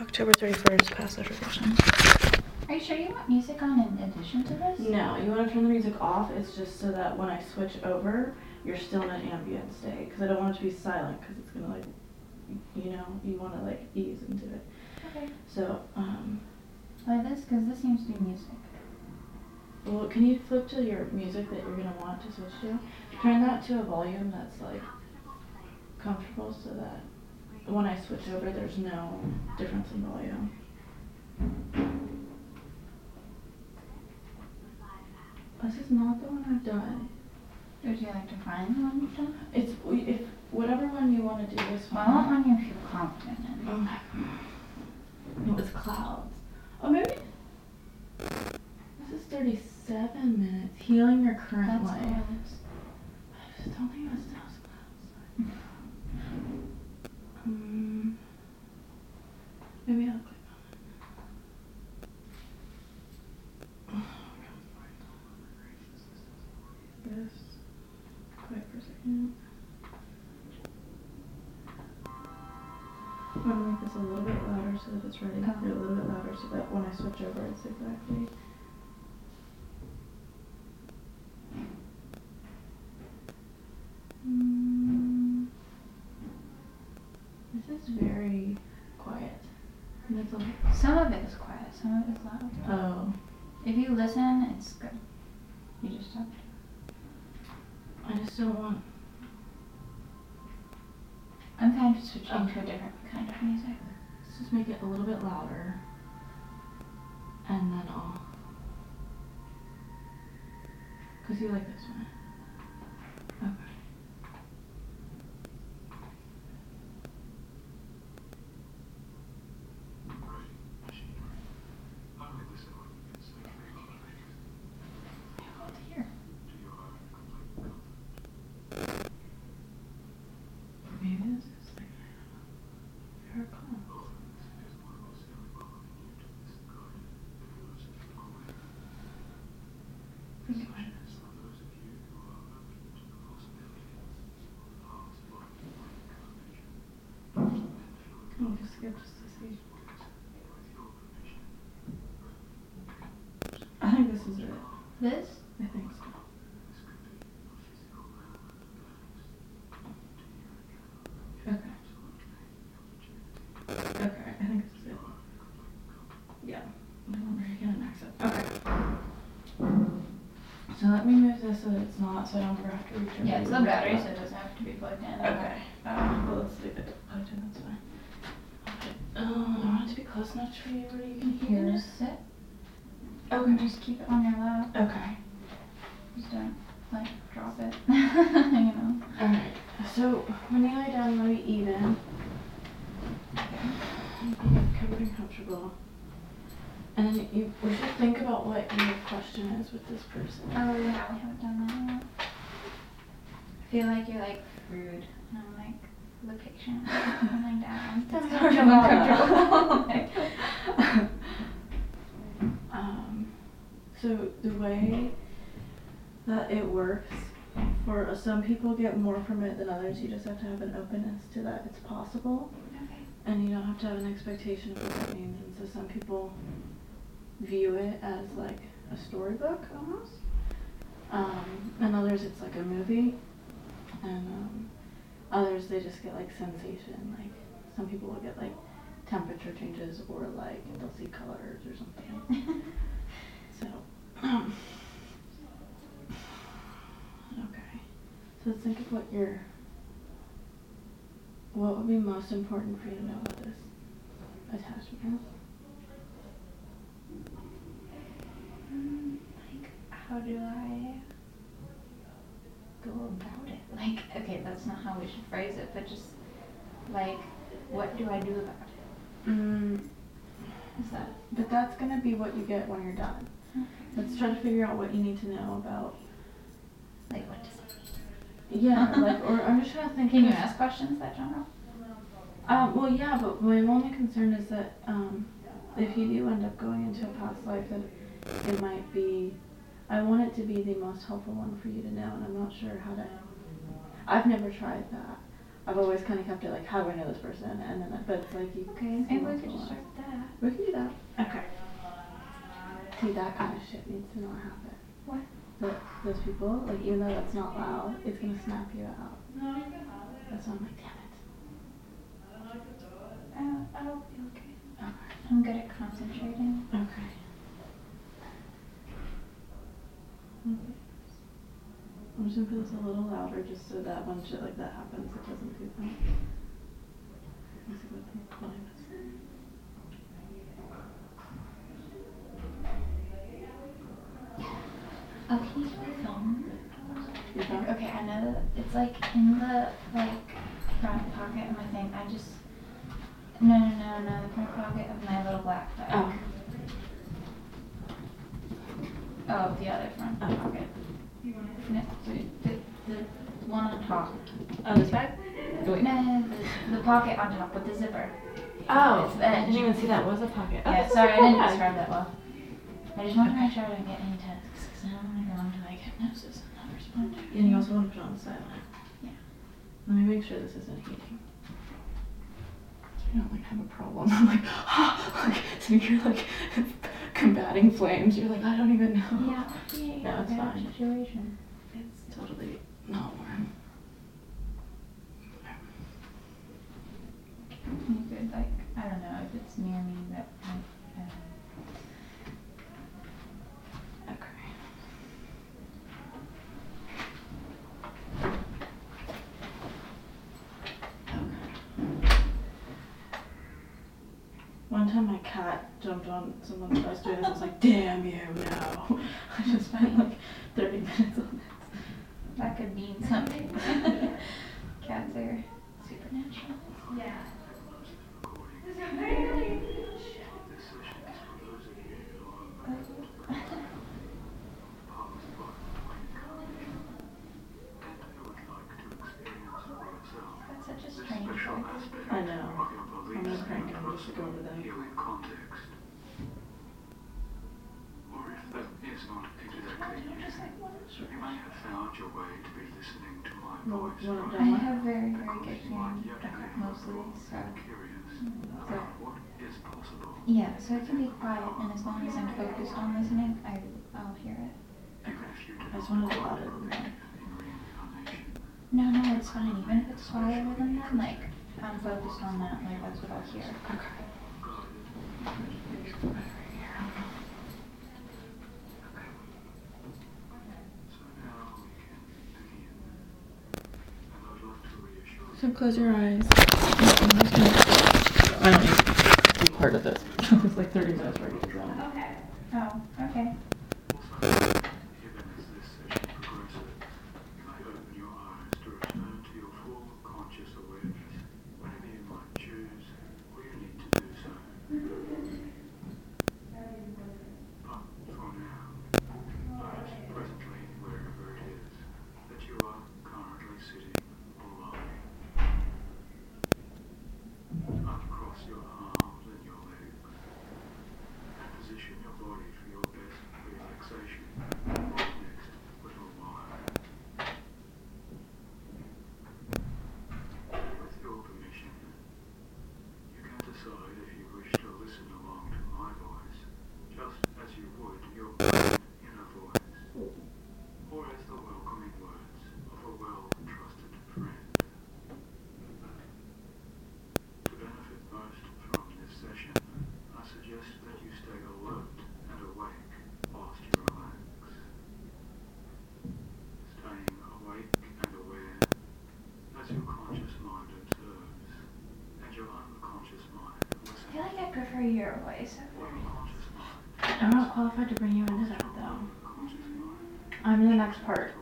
October 31st, passage revision. Are you sure you want music on in addition to this? No, you want to turn the music off. It's just so that when I switch over, you're still in an ambient state. Because I don't want it to be silent. Because it's gonna like, you know, you want to like ease into it. Okay. So, um, Like this, because this seems to be music. well, can you flip to your music that you're gonna want to switch to? Turn that to a volume that's like comfortable, so that when I switch over, there's no difference in volume. This is not the one I've done. Would you like to find the one you've done? It's if whatever one you want to do is Well, I fine. want one you feel confident in. Oh, it was clouds. Oh, maybe. This is 37 minutes. Healing your current That's life. I just don't think it was those clouds. Um, maybe I'll click on it. This. Quiet for a second. I'm gonna make this a little bit louder so that it's ready. Oh. A little bit louder so that when I switch over, it's exactly. Mm. This is very. Some of it is quiet, some of it is loud. oh, If you listen, it's good. You just to. I just don't want. I'm kind of switching to a different kind of music. Let's just make it a little bit louder. And then I'll. Because you like this one. Okay. Hold here. Maybe this is like. Here it comes. I'll just to see. I think this is it. This? I think so. Okay. Okay, I think this is it. Yeah. I remember you get an accent. Okay. So let me move this so that it's not, so I don't ever have to reach over. Yeah, it's the battery, so it doesn't have to be plugged in. Okay. Um, well, let's leave it plugged in, that's fine. Okay. Um, I want it to be close enough for you where you can You hear. can just sit oh, and Okay. just keep it on your lap. Okay. Just don't like drop it. you know. Alright, so when you lie down, lie even. Covered and comfortable. And then you, we should think about what your question is with this person. Oh yeah, we haven't done that yet. I feel like you're like rude, and the picture, lying down. That's It's not comfortable, bad. comfortable. Um, so the way that it works, for some people get more from it than others. You just have to have an openness to that it's possible. okay. And you don't have to have an expectation of what that means. And so some people view it as like a storybook almost. Um, and others it's like a movie. And um, others they just get like sensation. Like some people will get like temperature changes or like they'll see colors or something. So, um, okay. So let's think of what your, what would be most important for you to know about this attachment? Mm, like, how do I go about it? Like, okay, that's not how we should phrase it, but just like, what do I do about it? Mm, Is that but that's gonna be what you get when you're done. Let's try to figure out what you need to know about. like what does it Yeah, like, or I'm just trying to think. Can you ask questions that general? Um, well, yeah, but my only concern is that um, if you do end up going into a past life, that it might be. I want it to be the most helpful one for you to know, and I'm not sure how to. I've never tried that. I've always kind of kept it like, how do I know this person? And then, but it's like you. Okay, maybe we could just start with We can do that. Okay. See, that kind of shit needs to not happen. What? That those people, like, even though that's not loud, it's gonna snap you out. That's why I'm like, damn it. Uh, I'll be okay. Okay. I'm good at concentrating. Okay. Okay. I'm just gonna put this a little louder just so that when shit like that happens, it doesn't do that. Let's see what the volume is. Oh, can you do the phone? You got it? Okay, I know that it's like in the like front pocket of my thing. I just no no no no the front pocket of my little black bag. Oh. Oh, the other front pocket. No, the, the, the one on top. Oh, this bag? No, the, the pocket on top with the zipper. Oh, I didn't even see that was a pocket. Oh, Yeah, sorry, I didn't bag. describe that well. I just want to make sure I don't get any texts because I don't want to go into like hypnosis and not respond to And you also want to put on the silent. Yeah. Let me make sure this isn't heating. You don't like have a problem. I'm like, like so you're like combating flames. You're like, I don't even know. Yeah, yeah, No, it's fine. Situation. It's totally not warm. You could like, I don't know if it's near me, but like, uh, Okay. Okay. One time my cat jumped on someone's that I was doing this, I was like, damn you, no. I just spent like 30 minutes on this. that could mean something. Cats are supernatural. Yeah. That's such a strange. I know. I'm gonna crank it up just to go over them. Healing context. Or if that is not exactly you, like you may have found your way to be listening to my Well, voice. you want I have very, very good you might hearing, be mostly, so. curious mm-hmm. So, about what is possible. yeah, so it can be quiet, and as long as I'm focused on listening, I, I'll hear it. Even if you do I just not wanted it louder than that. in. No, no, it's fine. Even if it's quieter than that, like, I'm focused on that, like, that's what I'll hear. So now we can begin. And I'd like to So close your eyes. I don't need to be part of this. it's like 30 minutes ready to go. Okay. Oh, okay. Even as this session progresses, you may open your eyes to return to your full conscious awareness whenever you might choose or you need to do so. But for now, notice presently wherever it is that you are currently sitting or lying. Uncross your arms and your legs and position your body for your best relaxation for the next little while. With your permission, you can decide if you wish to listen along to my voice, just as you would your own inner voice, or as the welcoming words of a well-trusted friend. To benefit most from this session, I suggest that you stay alert and awake whilst you relax. Staying awake and aware as your conscious mind observes and your unconscious mind I feel listens. like I prefer voice. I'm not qualified to bring you into that though. I'm in the next part.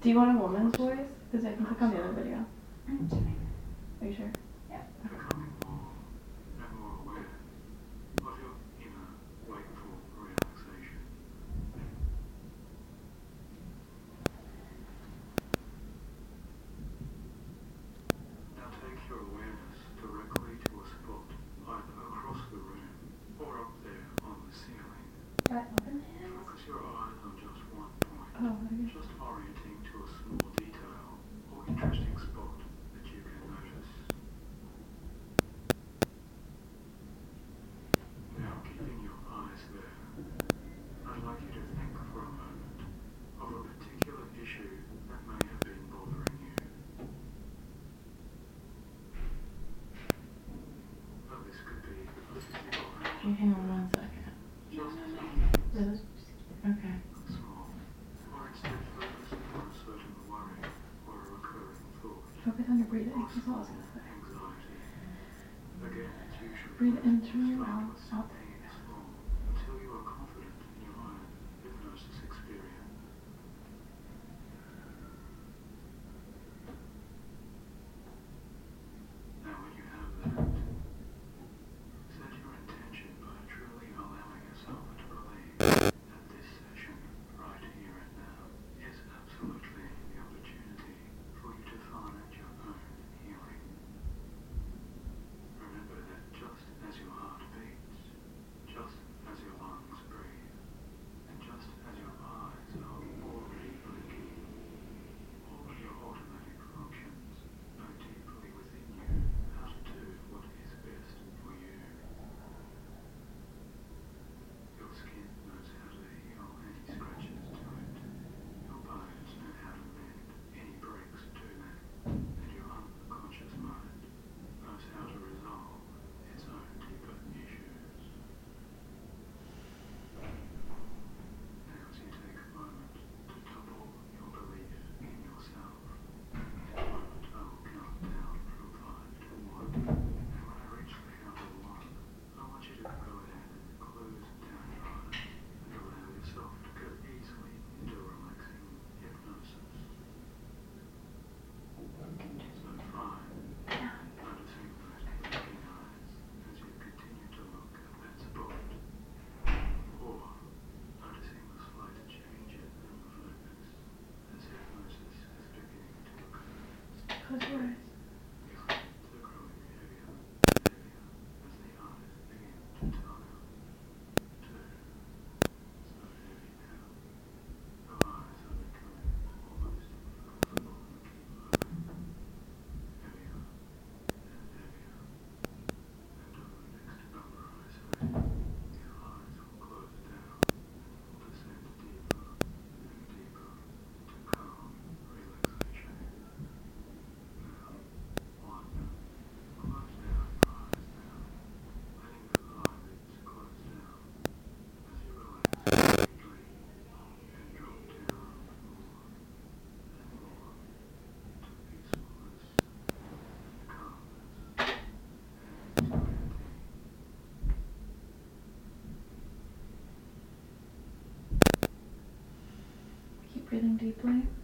Do you want a woman's voice? Because I can click on the other video. Are you sure? Okay, hang on one second. Okay. Focus on your breathing. That's all I was going to say. Breathe in through your mouth, out Okay. breathing deeply.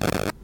you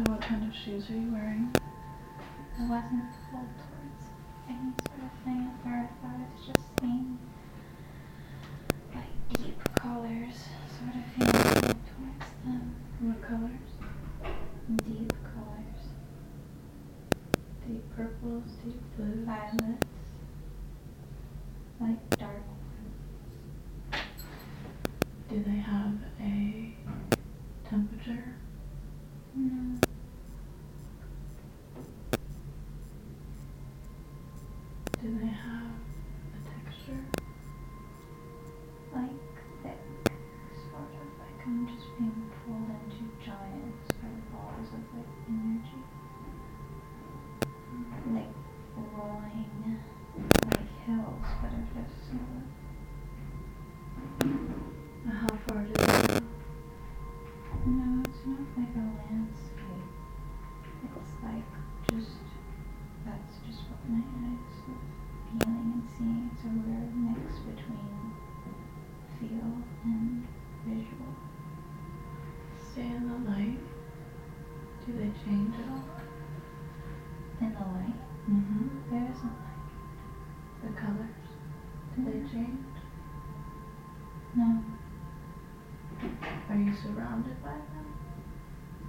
So what kind of shoes are you wearing? I wasn't pulled towards any sort of thing at first. I was just seeing like deep colors sort of feeling towards them. What colors? Deep colors. Deep purples, deep blues. Violets. You surrounded by them?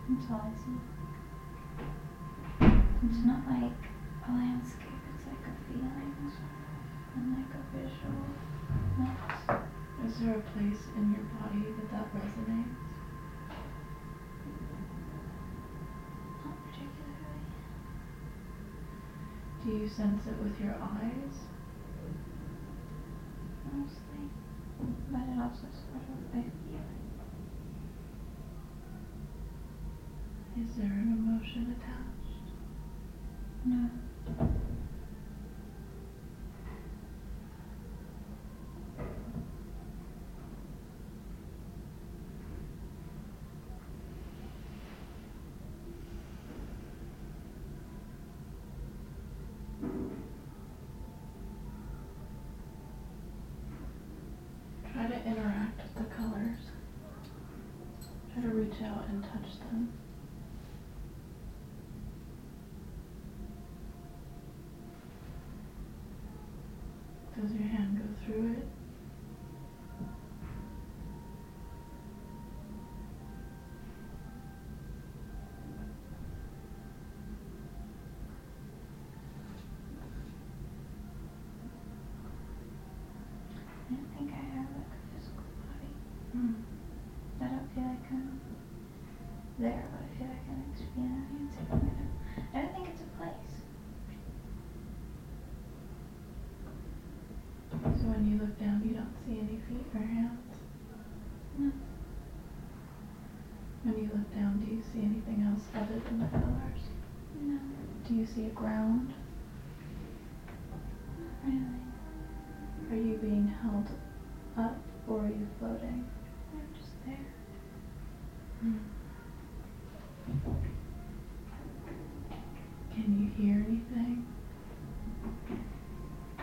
that's all I see. It's not like a landscape. It's like a feeling, and like a visual. Is there a place in your body that that resonates? Not particularly. Do you sense it with your eyes? mostly, but it also sort of I feel it. Is there an emotion attached? No, Try to interact with the colors. Try to reach out and touch them. Does your hand go through it? I don't think I have like a physical body. Mm. I don't feel like I'm there, but I feel like I'm experiencing it. I don't think it's a place. So when you look down, you don't see any feet or hands? No, When you look down, do you see anything else other than the colors? no, Do you see a ground? not really. Are you being held up or are you floating? I'm just there. Can you hear anything?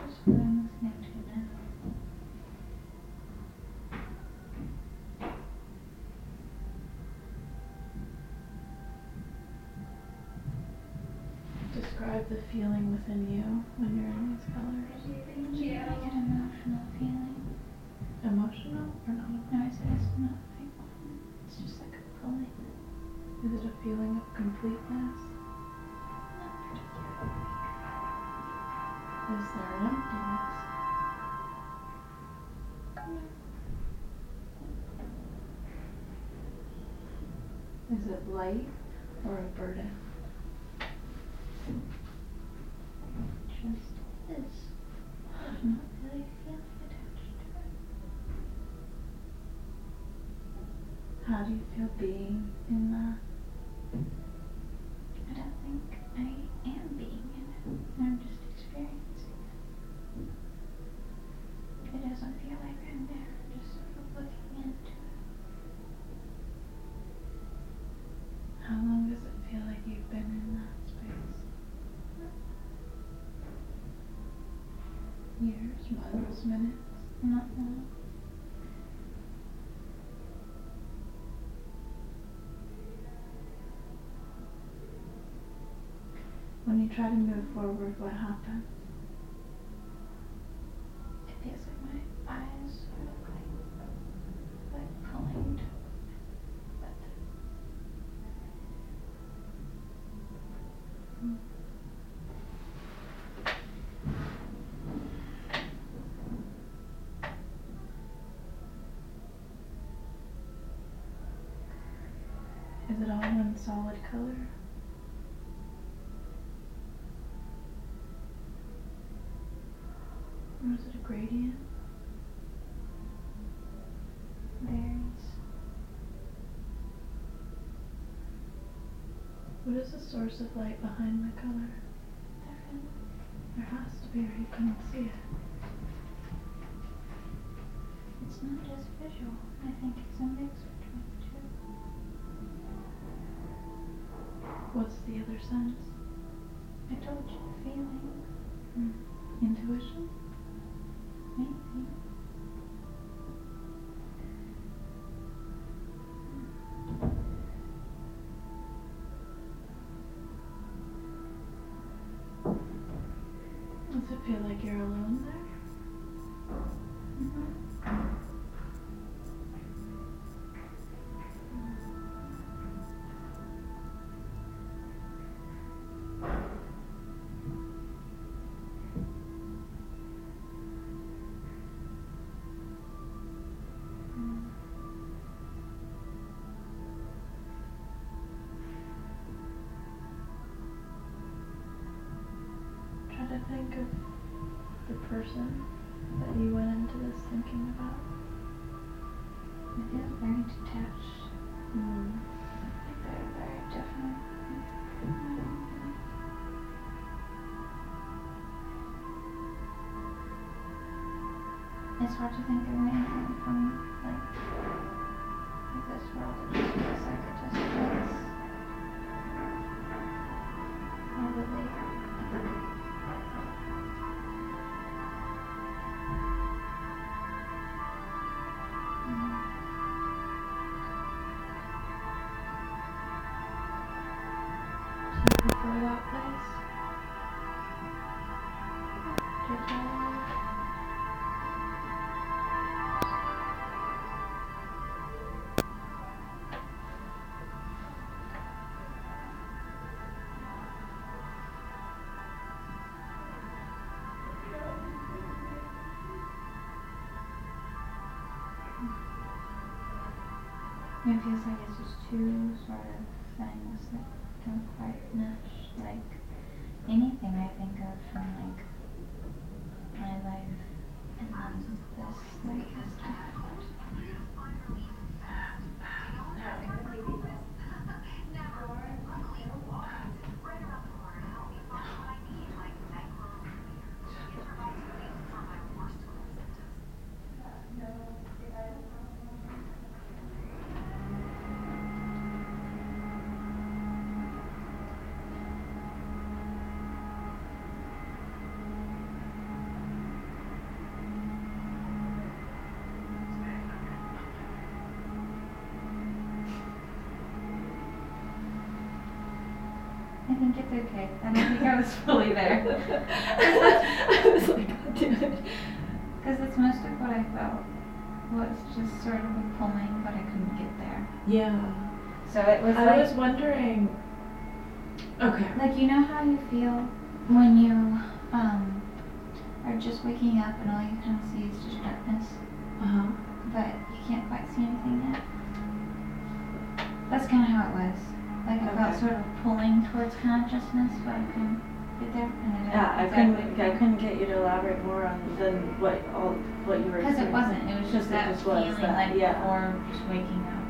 Just what I'm listening to now. Describe the feeling within you when you're in these colors. Like an emotional feeling. Emotional or not? No, I said it's not like it's just like a pulling. Is it a feeling of completeness? Not particularly. Is there an emptiness? Is it light or a burden? Just is. I'm not really feeling attached to it. How do you feel being in that? I don't think I am being in it. I'm just experiencing it. It doesn't feel like I'm there. I'm just sort of looking into it. How long does it feel like you've been in that space? Years, months, minutes? Not long. You try to move forward, what happens? It feels like my eyes are like, like pulling. But Is it all one solid color? Or is it a gradient? varies. What is the source of light behind my color? There has to be, or you couldn't see it. It's not just visual. I think it's a mix between the two. What's the other sense? I told you feeling, Hmm. Intuition? Feel like you're alone there? Try to think of person that you went into this thinking about. It feels very detached. Hmm. Very, very different. It's hard to think of anything from like, like this world. It just feels like it just feels heavily. It feels like it's just two sort of things that don't quite mesh. Like anything I think of from like my life and then this like think it's okay. I don't think I was fully there. I was like, God damn it. Because it's most of what I felt was just sort of a pulling, but I couldn't get there. Yeah. So it was I like, was wondering. Okay. like you know how you feel when you um are just waking up and all you kind of see is just darkness, couldn't there. And Yeah, I couldn't. I couldn't get you to elaborate more on than what all what you were. Saying. Because it experiencing. wasn't. It was just it that just was feeling that, like yeah. before just waking up.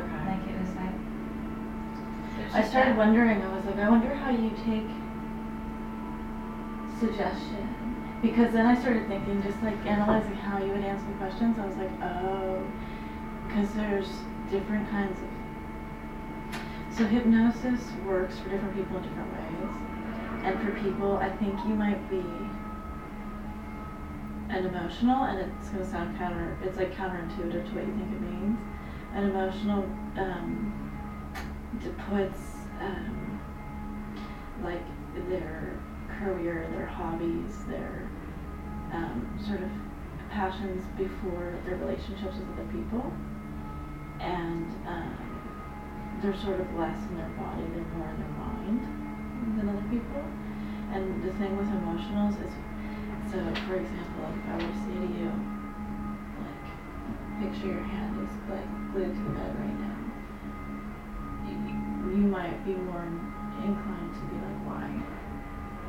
Okay. Like it was like. it was I just started that- wondering. I was like, I wonder how you take suggestion. Because then I started thinking, just like analyzing how you would answer the questions. I was like, oh, because there's different kinds of. So hypnosis works for different people in different ways, and for people, I think you might be an emotional, and it's gonna sound counter. It's like counterintuitive to what you think it means. An emotional um, puts um, like their career, their hobbies, their um, sort of passions before their relationships with other people. And um, they're sort of less in their body, they're more in their mind than other people. And the thing with emotionals is, so for example, if I were to say to you, like, picture your hand is like glued to the bed right now, you, you might be more inclined to be like, why?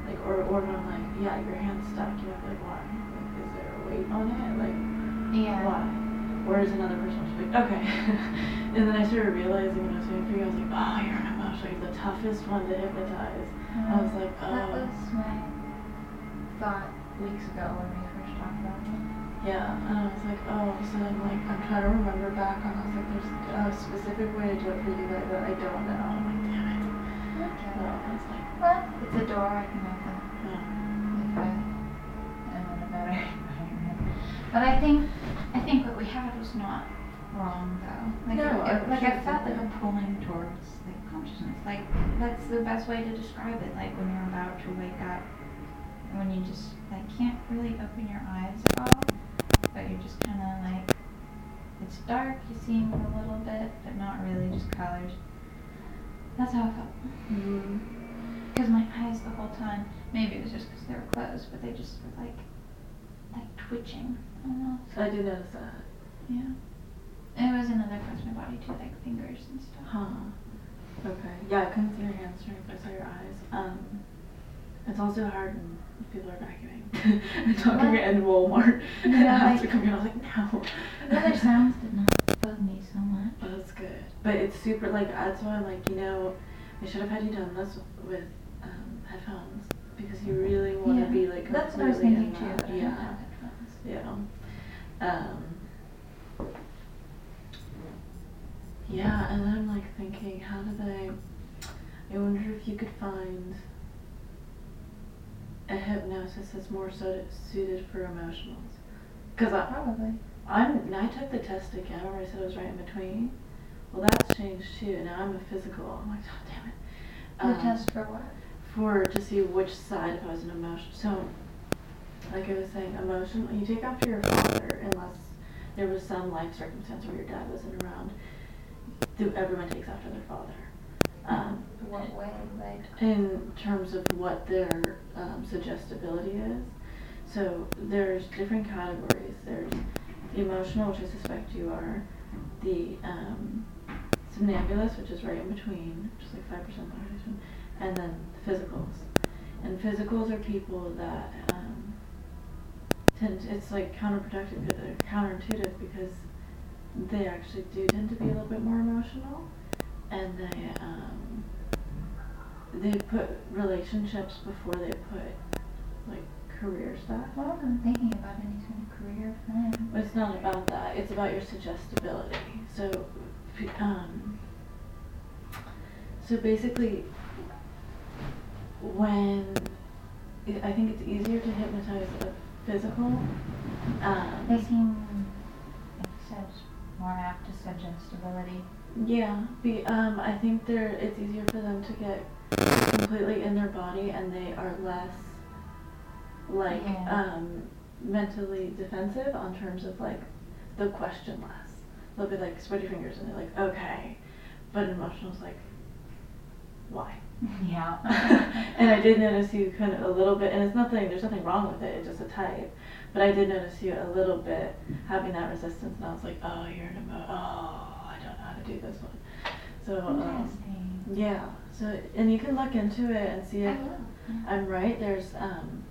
Like, or, or when I'm like, yeah, your hand's stuck, you be like, why? Like, is there a weight on it? Like, Yeah. why? Whereas another person was like, okay. and then I started realizing when I was doing for you, I was like, oh, you're an emotional, you're the toughest one to hypnotize. I was mm. like, That oh. was my thought weeks ago when we first talked about it. Yeah, and I was like, oh, so I'm like, I'm trying to remember back on, I was like, there's a specific way to do it for you guys that I don't know. I'm like, damn it. So I was like, But it's a door I can open yeah. if I am in a better. But I think, I think what we had was not wrong though. Like, No, it, I- like I felt like a pulling towards like consciousness. Like that's the best way to describe it. Like when you're about to wake up, and when you just like can't really open your eyes at all, but you're just kind of like it's dark. You see a little bit, but not really, just colors. That's how I felt. Mm-hmm. Because my eyes the whole time, maybe it was just because they were closed, but they just were like, like twitching. I don't know. So I did notice that. Yeah. It was in other parts of my body too, like fingers and stuff. Huh. Okay. Yeah, I couldn't see your hands during I saw your eyes. Um, it's also hard when people are vacuuming and talking What? in Walmart. and Yeah, I have to like- come here. I was like, no. The other sounds did not bug me so much. Oh, that's good. But it's super, like, that's why I'm like, you know, I should have had you done this with um, headphones because you really want to Yeah. be, like, That's what I was thinking too. in but that. I didn't Yeah. Yeah. Um, yeah, and then I'm like thinking, how do they? I wonder if you could find a hypnosis that's more so suited for emotionals. Cause I, Probably. I'm, I took the test again. Remember I said it was right in between. Well, that's changed too. Now I'm a physical. I'm like, oh damn it. The Um, test for what? for to see which side if I was an emotion. So, like I was saying, emotion. You take after your father unless there was some life circumstance where your dad wasn't around. Do everyone takes after their father. Um, What way? Like. in terms of what their um, suggestibility is. So there's different categories. There's the emotional, which I suspect you are, the um, somnambulist, which is right in between, just like five percent population, and then the physicals. And physicals are people that um, tend. To, it's like counterproductive, counterintuitive because they actually do tend to be a little bit more emotional, and they um, they put relationships before they put like career stuff. I wasn't thinking about any sort of career plan. But it's not about that. It's about your suggestibility. So, um, so basically, when I think it's easier to hypnotize a physical. They Um, seem, you said, more apt to suggestibility. yeah, be, um, I think they're it's easier for them to get completely in their body, and they are less like Yeah. um, mentally defensive on terms of like they'll question less. They'll be like your fingers, and they're like okay, but emotional's like why? Yeah. and I did notice you kind of a little bit, and it's nothing. There's nothing wrong with it. It's just a type. But I did notice you a little bit having that resistance, and I was like, oh, you're an emo. Oh, I don't know how to do this one. So um, yeah. So and you can look into it and see if. I'm right. There's um,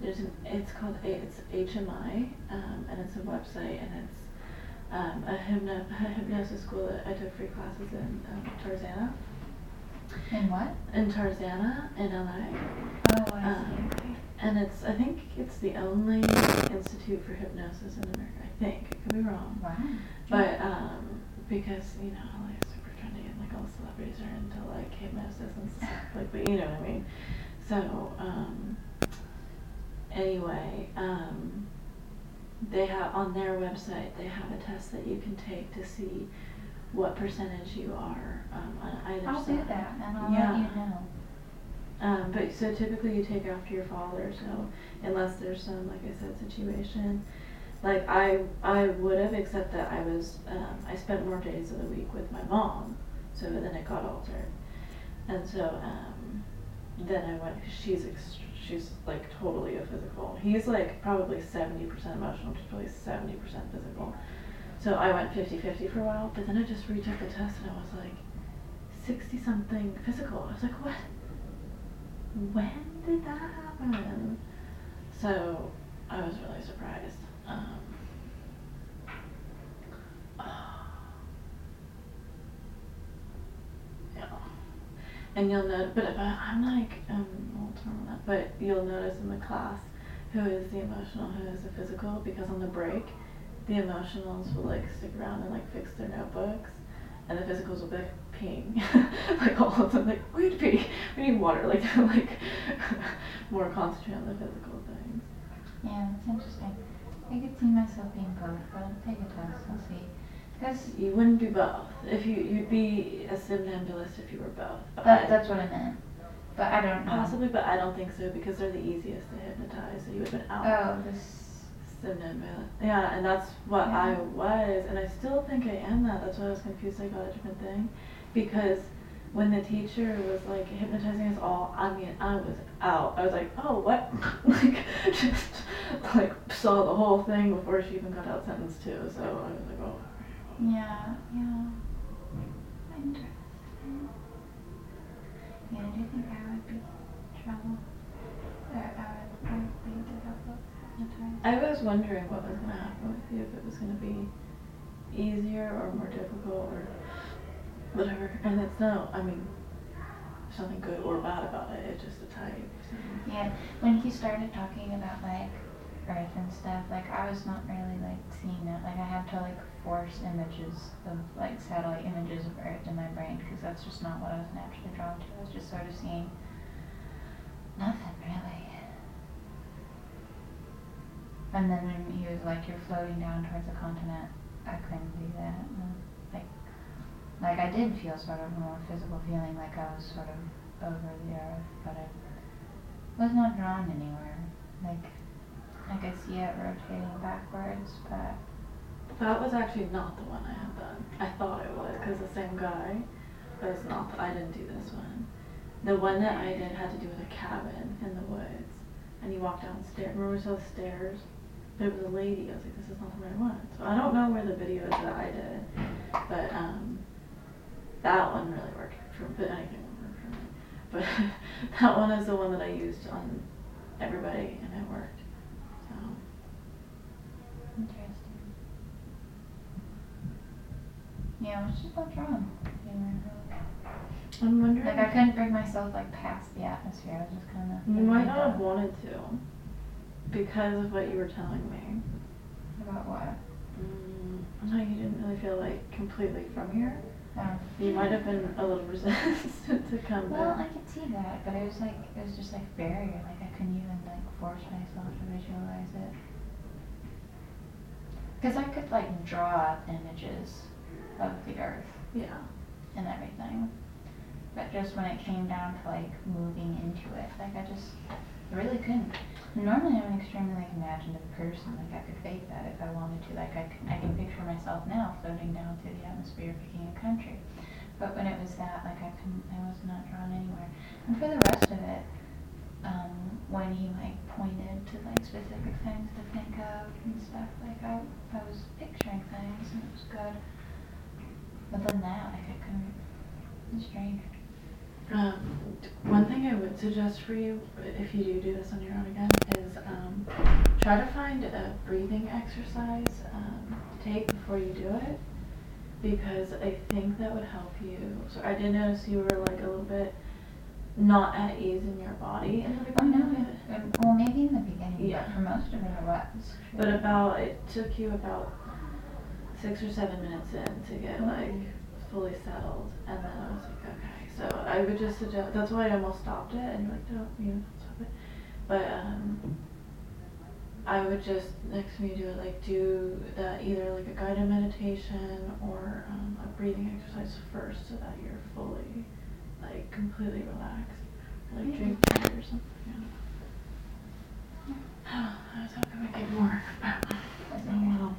there's an it's called it's HMI, um, and it's a website, and it's um, a, hypno- a hypnosis school that I took free classes in um, Tarzana, In what? in Tarzana in LA. Oh, I Um, see. Okay. And it's, I think it's the only institute for hypnosis in America. I think, I could be wrong. Wow. But, um, because, you know, like super trendy and like all the celebrities are into like hypnosis and stuff, like, but you know what I mean? So, um, anyway, um, they have, on their website, they have a test that you can take to see what percentage you are, um, on either I'll side. do that and I'll Yeah. let you know. Um, but so typically you take after your father, so unless there's some, like I said, situation. Like I, I would have, except that I was, um, I spent more days of the week with my mom, so then it got altered. And so, um, then I went, she's she's like totally a physical. He's like probably seventy percent emotional, probably seventy percent physical. So I went 50-50 for a while, but then I just retook the test and I was like sixty something physical. I was like, what? When did that happen? So I was really surprised. Um, yeah. And you'll know, but if I, I'm like, um, we'll turn on that, but you'll notice in the class who is the emotional, who is the physical, because on the break, the emotionals will like stick around and like fix their notebooks, and the physicals will be like peeing, like all of them, like we need to pee, we need water, like they're like more concentrate on the physical things. Yeah, that's interesting. I could see myself being both, but I'll take a test, I'll see. Because You wouldn't be both. If you you'd be a somnambulist if you were both. But that, that's what I meant. But I don't know. possibly, but I don't think so because they're the easiest to hypnotize. So you would have been out. Oh, this. Yeah, and that's what I was, and I still think I am that. That's why I was confused. I got a different thing, because when the teacher was like hypnotizing us all, I mean, I was out. I was like, oh, what? like, just like saw the whole thing before she even got out sentence two. So I was like, oh. Yeah, yeah. Interesting. Yeah, do you think I would be trouble? Or I would to have I was wondering what was gonna happen with you, if it was gonna be easier or more difficult or whatever. And it's no, I mean, there's nothing good or bad about it. It's just a type. So. Yeah, when he started talking about like Earth and stuff, like I was not really like seeing that. Like I had to like force images of like satellite images of Earth in my brain because that's just not what I was naturally drawn to. I was just sort of seeing nothing really. And then when he was like, "You're floating down towards the continent," I couldn't do that. Like, like I did feel sort of a more physical feeling, like I was sort of over the earth, but I was not drawn anywhere. Like I could see it rotating backwards, but That was actually not the one I had done. I thought it was because the same guy, but it's not. I didn't do this one. The one that I did had to do with a cabin in the woods, and you walk downstairs. Remember the stairs, but it was a lady. I was like, this is not the right one. So I don't know where the video is that I did, but um, that one really worked for. But anything would work for me. But that one is the one that I used on everybody, and it worked. So. interesting. Yeah, I was just not drawn. I'm wondering. Like I couldn't bring myself like past the atmosphere. I was just kind of. You might not have wanted to because of what you were telling me. About what? Mm, no, you didn't really feel like completely from here. Um, You might have been a little resistant to come Well, I back. could see that, but it was like it was just like barrier. Like I couldn't even like force myself to visualize it. Because I could like draw up images of the earth Yeah. and everything, but just when it came down to like moving into it, like I just really couldn't. Normally, I'm an extremely like imaginative person. Like I could fake that if I wanted to. Like I can, I can picture myself now floating down through the atmosphere, picking a country. But when it was that, like I couldn't, I was not drawn anywhere. And for the rest of it, um, when he like pointed to like specific things to think of and stuff, like I, I was picturing things and it was good. But then that, like I couldn't. It's strange. Um, one thing I would suggest for you, if you do do this on your own again, is um, try to find a breathing exercise um, to take before you do it, because I think that would help you. So I did notice you were like a little bit not at ease in your body in the Oh no, it, well maybe in the beginning, Yeah. but for most of it I was. But about it took you about six or seven minutes in to get like fully settled, and then I was like, okay. So I would just suggest. That's why I almost stopped it, and you're like, don't you know, don't stop it. But um, I would just next time you do it, like do that either like a guided meditation or um, a breathing exercise first, so that you're fully like completely relaxed. like drink theater or something. Yeah. I was hoping we get more. Oh well.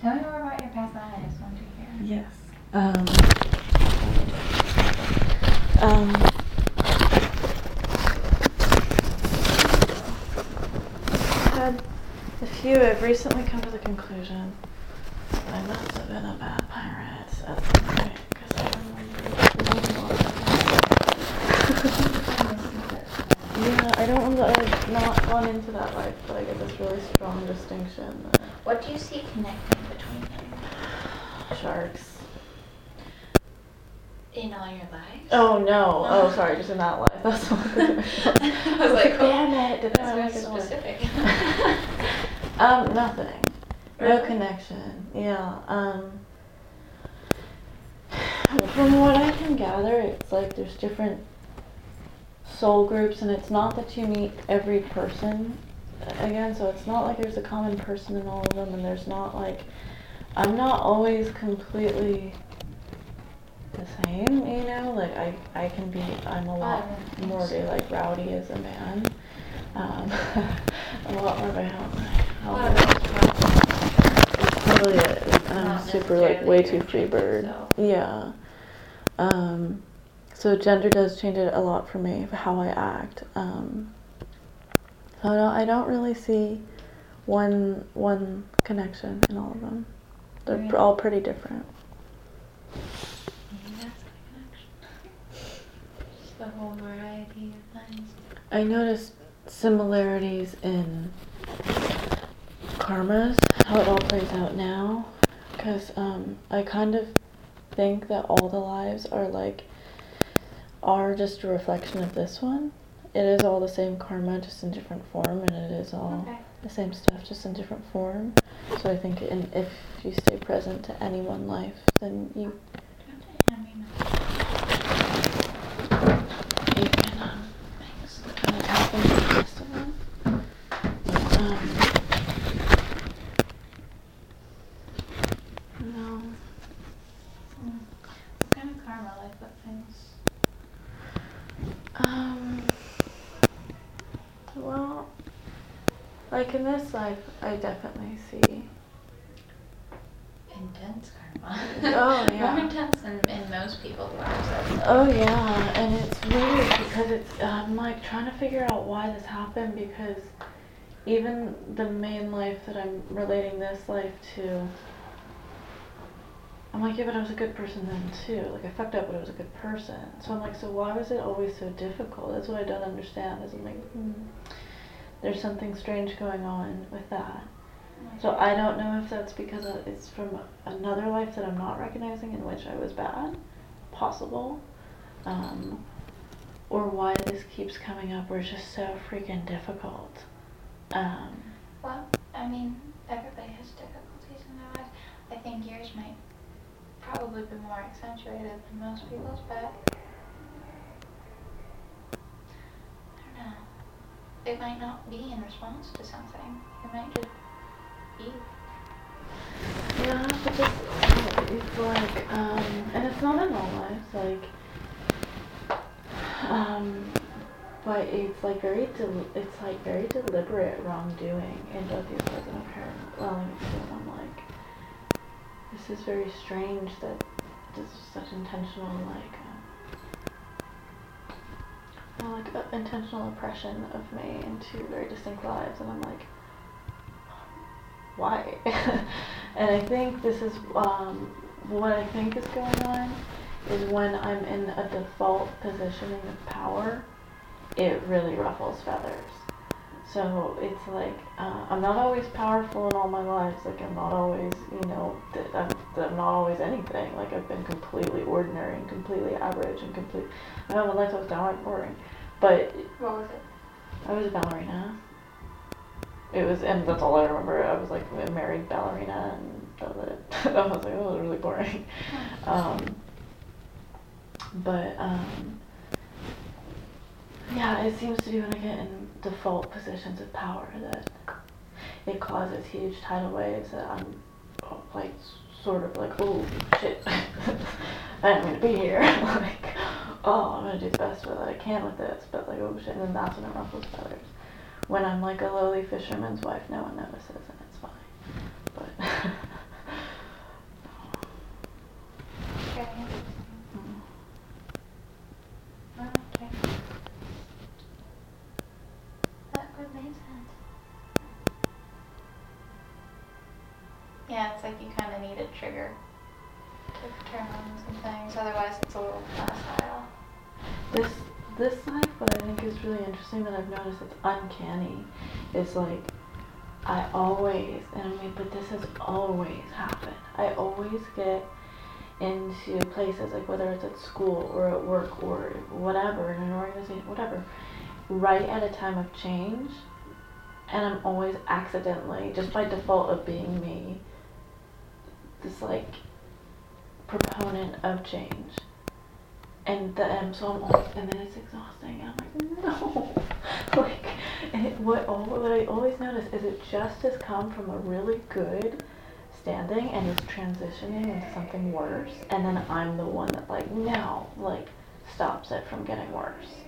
Tell me more about your past lives. Want to hear? Yes. Um. Um. Had a few. I've recently come to the conclusion that I must have been a bad pirate at some point because I remember Yeah, I don't remember. I've not gone into that life, but I get this really strong distinction What do you see connecting between them sharks. In all your lives? Oh no! Oh, sorry, just in that life. That's all. I was like, damn it! Did I That's make very specific. Um, nothing. No connection. Yeah. Um. From what I can gather, it's like there's different soul groups, and it's not that you meet every person again. So it's not like there's a common person in all of them, and there's not like I'm not always completely the same. You know, like I I can be I'm a lot Um, more like rowdy as a man. Um, I'm a lot more violent. It's probably it. I'm Not super like way too free bird. Yeah. Um, so gender does change it a lot for me how I act. Um, so I don't, I don't really see one one connection in all of them. They're pr- all pretty different. Maybe that's the connection. The whole variety of things. I noticed similarities in karmas, how it all plays out now. Because um, I kind of think that all the lives are like, are just a reflection of this one. It is all the same karma, just in different form, and it is all Okay. the same stuff, just in different form. So I think in, if you stay present to any one life, then you, Do you have to hand me my- you can um, Thanks. kind of tap into the rest of them. Um, no. Mm. What kind of karma? Like what things? Um. Well, like in this life, I definitely see. Intense karma. Oh, yeah. More intense than in most people's lives. Oh yeah, and it's weird because it's I'm like trying to figure out why this happened because even the main life that I'm relating this life to, I'm like, yeah, but I was a good person then too. Like I fucked up, but I was a good person. So I'm like, so why was it always so difficult? That's what I don't understand. Is I'm like, hmm, there's something strange going on with that. So I don't know if that's because it's from another life that I'm not recognizing in which I was bad, possible, um, or why this keeps coming up where it's just so freaking difficult. Um, Well, I mean, everybody has difficulties in their lives. I think yours might probably be more accentuated than most people's, but It might not be in response to something. It might just be. yeah, but just it's like, um, and it's not in all lives, like, um, but it's like very, del- it's like very deliberate wrongdoing in both these present parent dwelling and I'm like, this is very strange that this is such intentional, like, uh, like uh, intentional oppression of me into very distinct lives, and I'm like, why? and I think this is um, what I think is going on is when I'm in a default positioning of power, it really ruffles feathers. So it's like uh, I'm not always powerful in all my lives. Like I'm not always, you know, that I'm, that I'm not always anything. Like I've been completely ordinary and completely average and complete. I know my life was downright boring, but What was it? I was a ballerina. It was, and that's all I remember. I was like a married ballerina, and that was it. I was like, oh, it was really boring. Um, but um, yeah, it seems to be when I get in default positions of power that it causes huge tidal waves that I'm like sort of like, oh shit, I didn't mean to be here. like, oh, I'm gonna do the best that I can with this, but like, oh shit, and then that's when it ruffles feathers. When I'm like a lowly fisherman's wife, no one notices and it's fine. But trigger to turn on some things. Otherwise, it's a little facile. this this life, what I think is really interesting that I've noticed it's uncanny, is like I always, and I mean, but this has always happened. I always get into places like whether it's at school or at work or whatever in an organization, whatever, right at a time of change, and I'm always accidentally, just by default of being me, this like proponent of change. And the, um, so I'm always, and then it's exhausting. I'm like, no. like, and it, what, all, what I always notice is it just has come from a really good standing and is transitioning into something worse. And then I'm the one that, like, no, like, stops it from getting worse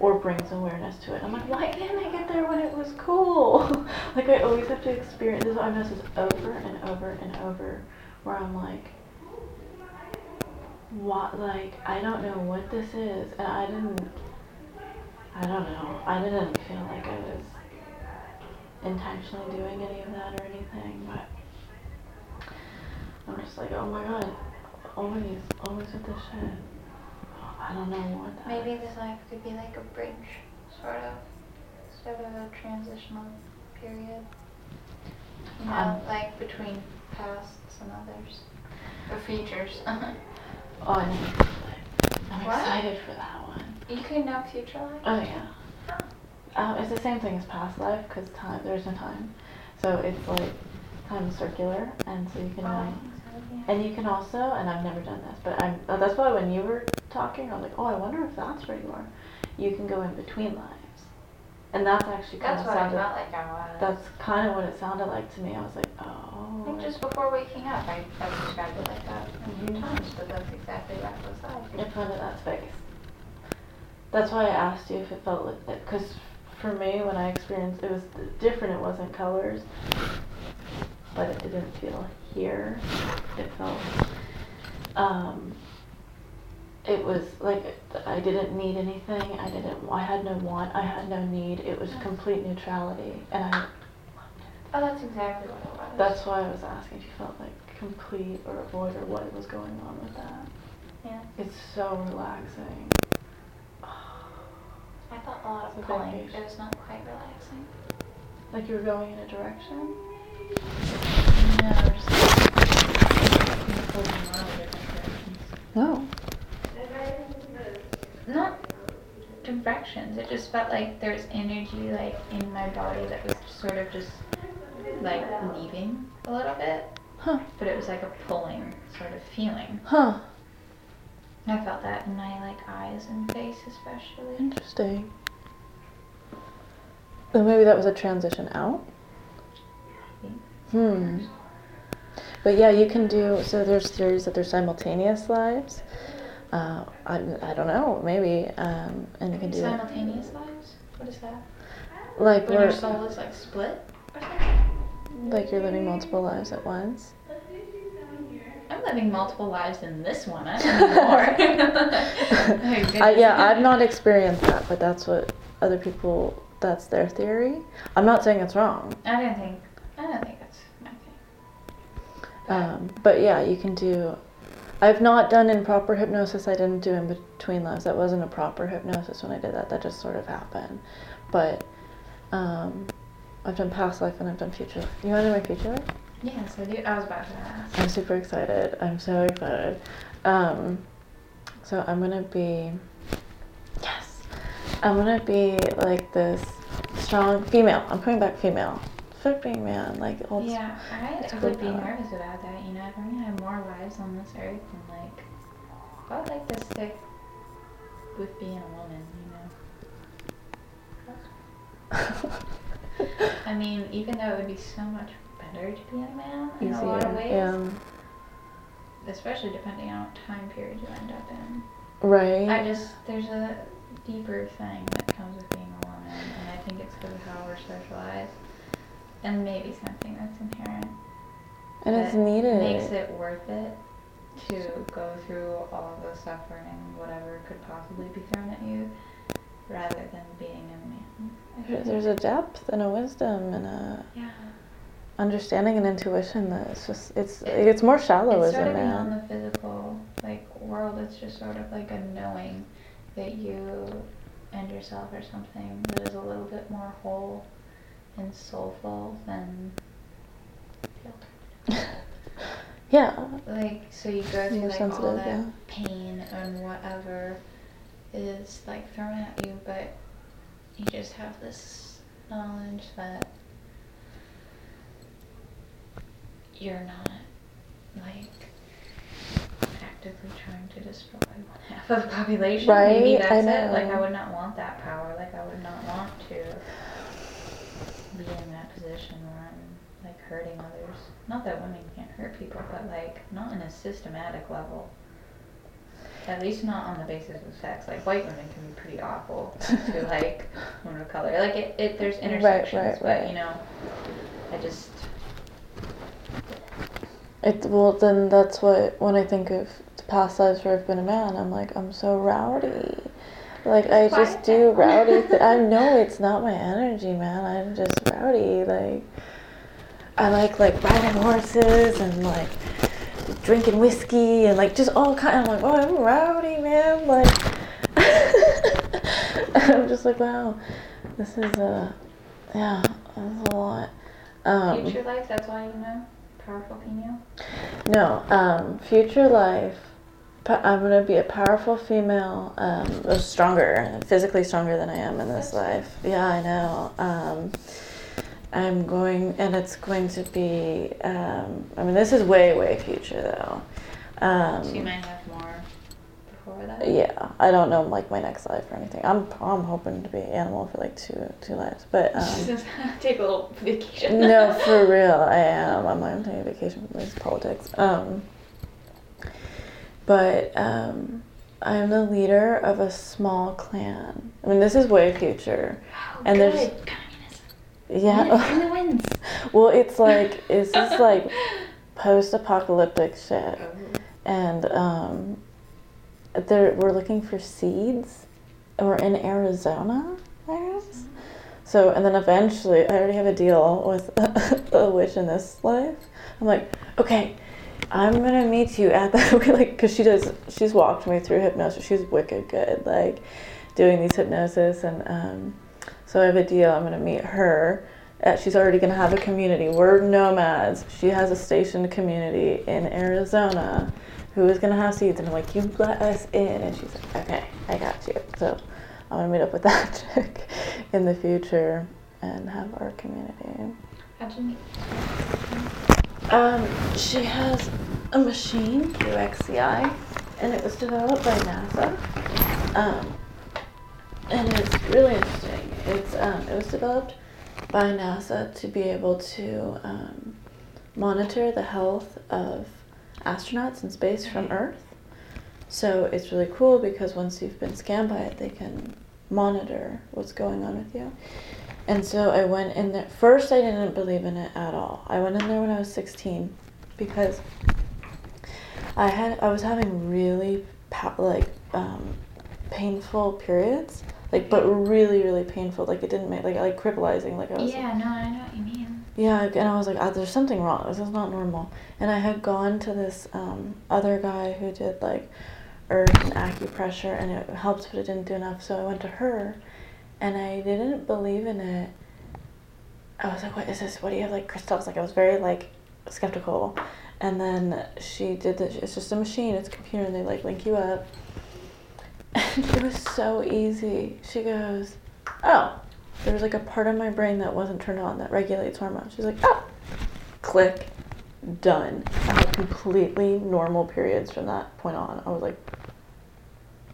or brings awareness to it. I'm like, why didn't I get there when it was cool? like, I always have to experience this. I've noticed this over and over and over where I'm like, what like I don't know what this is and I didn't I don't know. I didn't feel like I was intentionally doing any of that or anything, but I'm just like, oh my god, always, always with this shit. I don't know what that Maybe is. this life could be like a bridge, sort of, sort of a transitional period. You know, Um, like between pasts and others, or futures. Oh, I know. I'm What? excited for that one. you can know future life. Oh yeah. Um, it's the same thing as past life because time there's no time, so it's like time is circular, and so you can Oh, know. think so, yeah. And you can also, and I've never done this, but I'm. That's why when you were talking, I was like, oh, I wonder if that's where you are. You can go in between lives, and that's actually kind That's of what I sounded. felt like I was. That's kind of what it sounded like to me. I was like, I oh. think just before waking up, I, I described it like that a few Mhm. times, but that's exactly what it was like. in front of that space. That's why I asked you if it felt like that, because for me, when I experienced, it was different. It wasn't colors, but it didn't feel here. It felt, um, it was like I didn't need anything. I didn't. I had no want. I had no need. It was mm. complete neutrality, and I. Oh, that's exactly what it was. That's why I was asking if you felt like complete or a void or what was going on with that. Yeah. It's so relaxing. I felt a lot of It's a pulling. vacation. It was not quite relaxing. Like you were going in a direction? No. Not directions. It just felt like there was energy like in my body that was sort of just like leaving a little bit, Huh. but it was like a pulling sort of feeling. Huh. I felt that in my like eyes and face especially. Interesting. Then maybe that was a transition out? Hmm. But yeah, you can do, so there's theories that there's simultaneous lives. Uh, I, I don't know, maybe. Um, and you can do. Simultaneous lives? What is that? Like, When your soul is like split or something? like you're living multiple lives at once. I'm living multiple lives in this one. I don't. Oh, I, yeah, I've not experienced that, but that's what other people, that's their theory. I'm not saying it's wrong. I don't think. I don't think that's my thing. Um, but yeah, you can do. I've not done in proper hypnosis. I didn't do in between lives. That wasn't a proper hypnosis when I did that. That just sort of happened. But um, I've done past life and I've done future life. You want to know my future life? Yes, I do. I was about to ask. I'm super excited. I'm so excited. Um, so I'm gonna be. Yes, I'm gonna be like this strong female. I'm coming back female. Being man. Like all Yeah, I would be nervous about that. You know, if I'm gonna have more lives on this earth, and like, I would like to stick with being a woman. You know. I mean, even though it would be so much better to be a man in a lot of ways, Yeah. especially depending on what time period you end up in. Right. I just there's a deeper thing that comes with being a woman, and I think it's because of how we're socialized, and maybe something that's inherent. and it's that needed. Makes it worth it to go through all of the suffering and whatever could possibly be thrown at you, rather than being a man. There's a depth and a wisdom and a yeah. understanding and intuition that it's just it's It- it's more shallow as It's sort a of beyond the physical like world. It's just sort of like a knowing that you and yourself or something that is a little bit more whole and soulful than. Yeah. like so you go through More like all that yeah. pain and whatever is like thrown at you, but you just have this knowledge that you're not like actively trying to destroy one half of the population. Maybe Right, I that's it. Like I would not want that power. Like I would not want to be in that position where I'm like hurting others. Not that women can't hurt people, but like not in a systematic level. At least not on the basis of sex. Like white women can be pretty awful to like women of color. Like it, it there's Right, intersections, right, but you know, I just It well then that's what when I think of the past lives where I've been a man, I'm like I'm so rowdy. Like I Just do rowdy. Th- I know it's not my energy, man. I'm just rowdy. Like I like like riding horses and like drinking whiskey and like just all kind. I'm like, oh, I'm rowdy, man. Like I'm just like, wow, this is a yeah, that's a lot. Um, future life. That's why you know powerful female. no, um, future life. I'm gonna be a powerful female, um, stronger, physically stronger than I am in this life. Yeah, I know. Um, I'm going, and it's going to be. Um, I mean, this is way, way future though. Um, So you might have more before that. yeah, I don't know like my next life or anything. I'm I'm hoping to be animal for like two two lives, but um, Take a little vacation. no, for real, I am. I'm like, I'm taking a vacation from this politics. Um, but um, I'm the leader of a small clan. I mean, this is way future. Oh, And good. there's- Communism. Yeah. In the well, it's like it's just like post-apocalyptic shit, Oh. and um, there we're looking for seeds. We're in Arizona, I guess. So, and then eventually, I already have a deal with a witch in this life. I'm like, okay, I'm gonna meet you at the like, cause she does. She's walked me through hypnosis. She's wicked good, like doing these hypnosis, and um, so I have a deal. I'm gonna meet her. Uh, she's already gonna have a community. We're nomads. She has a stationed community in Arizona, who is gonna have seeds. And I'm like, you let us in, and she's like, okay, I got you. So I'm gonna meet up with that chick in the future and have our community. Meet? Um, she has a machine, QXCI, and it was developed by NASA. Um, and it's really interesting. It's um, it was developed by NASA to be able to um, monitor the health of astronauts in space from Earth. So it's really cool because once you've been scanned by it, they can monitor what's going on with you. And so I went in there. First, I didn't believe in it at all. I went in there when I was 16 because I had I was having really like um, painful periods, like but really really painful. Like it didn't make like like crippleizing. Like I was Yeah, no, I know what you mean. yeah, and I was like, ah, there's something wrong. This is not normal. And I had gone to this um, other guy who did like earth and acupressure, and it helped, but it didn't do enough. So I went to her, and I didn't believe in it. I was like, what is this? What do you have like crystals? Like I was very like skeptical. And then she did this. It's just a machine. It's a computer, and they like link you up. And it was so easy. She goes, oh, there was like a part of my brain that wasn't turned on that regulates hormones. She's like, oh, click, done. I had completely normal periods from that point on. I was like,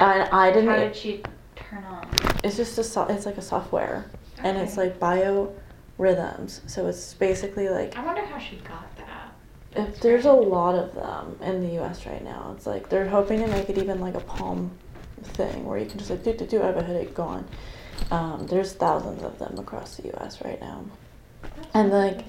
and I didn't. How did she turn on? It's just a so, it's like a software, and it's like bio rhythms. So it's basically like I wonder how she got that. if there's a lot of them in the U.S. right now. It's like they're hoping to make it even like a palm thing where you can just like do do do. I have a headache. Go on. Um, there's thousands of them across the U.S. right now, and like,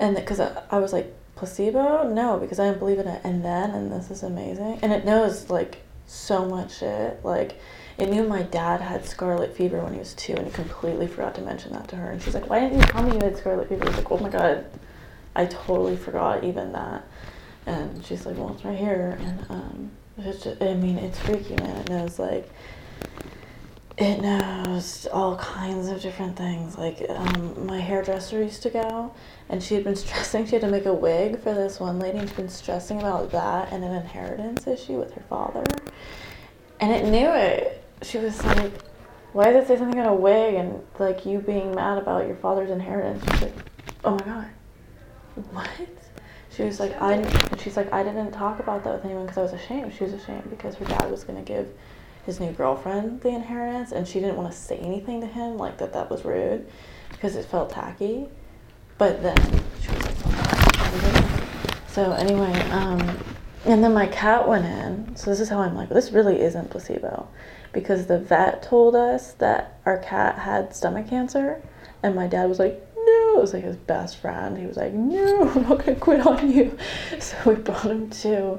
and because I, I was like placebo, no, because I didn't believe in it. And then, and this is amazing, and it knows like so much shit. Like, it knew my dad had scarlet fever when he was two, and it completely forgot to mention that to her. And she's like, "Why didn't you tell me you had scarlet fever?" I was like, "Oh my god, I totally forgot even that." And she's like, "Well, it's right here." And um, it's just, I mean, it's freaky, man. It knows like it knows all kinds of different things. Like um, my hairdresser used to go, and she had been stressing. She had to make a wig for this one lady, and she'd been stressing about that and an inheritance issue with her father. And it knew it. She was like, "Why does it say something about a wig and like you being mad about your father's inheritance?" She's like, "Oh my god, what?" She was like, "I." And she's like, "I didn't talk about that with anyone because I was ashamed." She was ashamed because her dad was gonna give his new girlfriend the inheritance and she didn't want to say anything to him like that that was rude because it felt tacky but then she was like "Oh, so anyway um and then my cat went in so this is how i'm like this really isn't placebo because the vet told us that our cat had stomach cancer and my dad was like no it was like his best friend he was like no i'm not gonna quit on you so we brought him to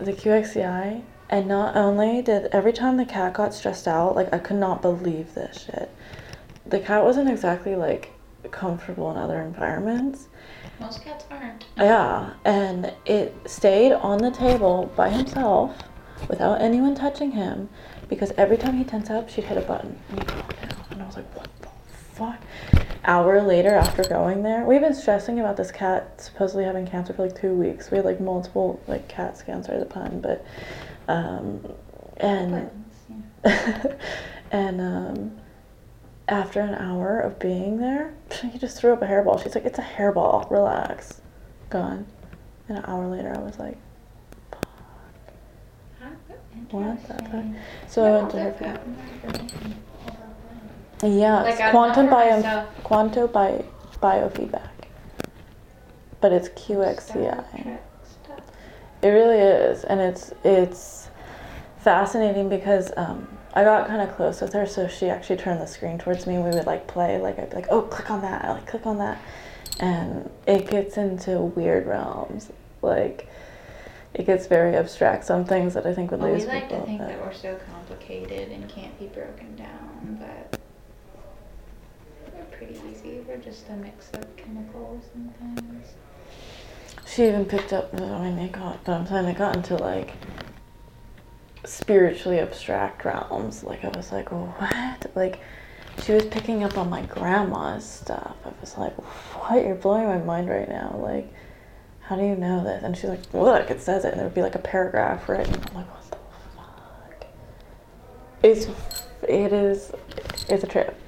the qxci and not only did every time the cat got stressed out, like I could not believe this shit. The cat wasn't exactly like comfortable in other environments. Most cats aren't. Yeah, and it stayed on the table by himself without anyone touching him because every time he tense up, she'd hit a button and. And I was like, what the fuck? Hour later, after going there, we've been stressing about this cat supposedly having cancer for like two weeks. We had like multiple like cat scans, sorry the pun, but um, and and um, after an hour of being there, he just threw up a hairball. She's like, "It's a hairball. Relax." Gone. And an hour later, I was like, "What the fuck?" Interesting. So I went to her. they've family. got more information about that. Yeah, Like, it's quantum bio, myself. quantum bi, biofeedback, but it's QXCI. It really is, and it's it's fascinating because um, I got kind of close with her, so she actually turned the screen towards me. and We would like play, like I'd be like, "Oh, click on that," I like click on that, and it gets into weird realms. Like it gets very abstract. Some things that I think would Well, we lose like to people. think but- that we're so complicated and can't be broken down, but we're pretty easy. We're just a mix of chemicals and things. She even picked up. I mean, it got. But I'm saying it got into like spiritually abstract realms. Like I was like, what? Like she was picking up on my grandma's stuff. I was like, what? You're blowing my mind right now. Like, how do you know this? And she's like, look, it says it. And there would be like a paragraph written. I'm like, what the fuck? It's it is it's a trip.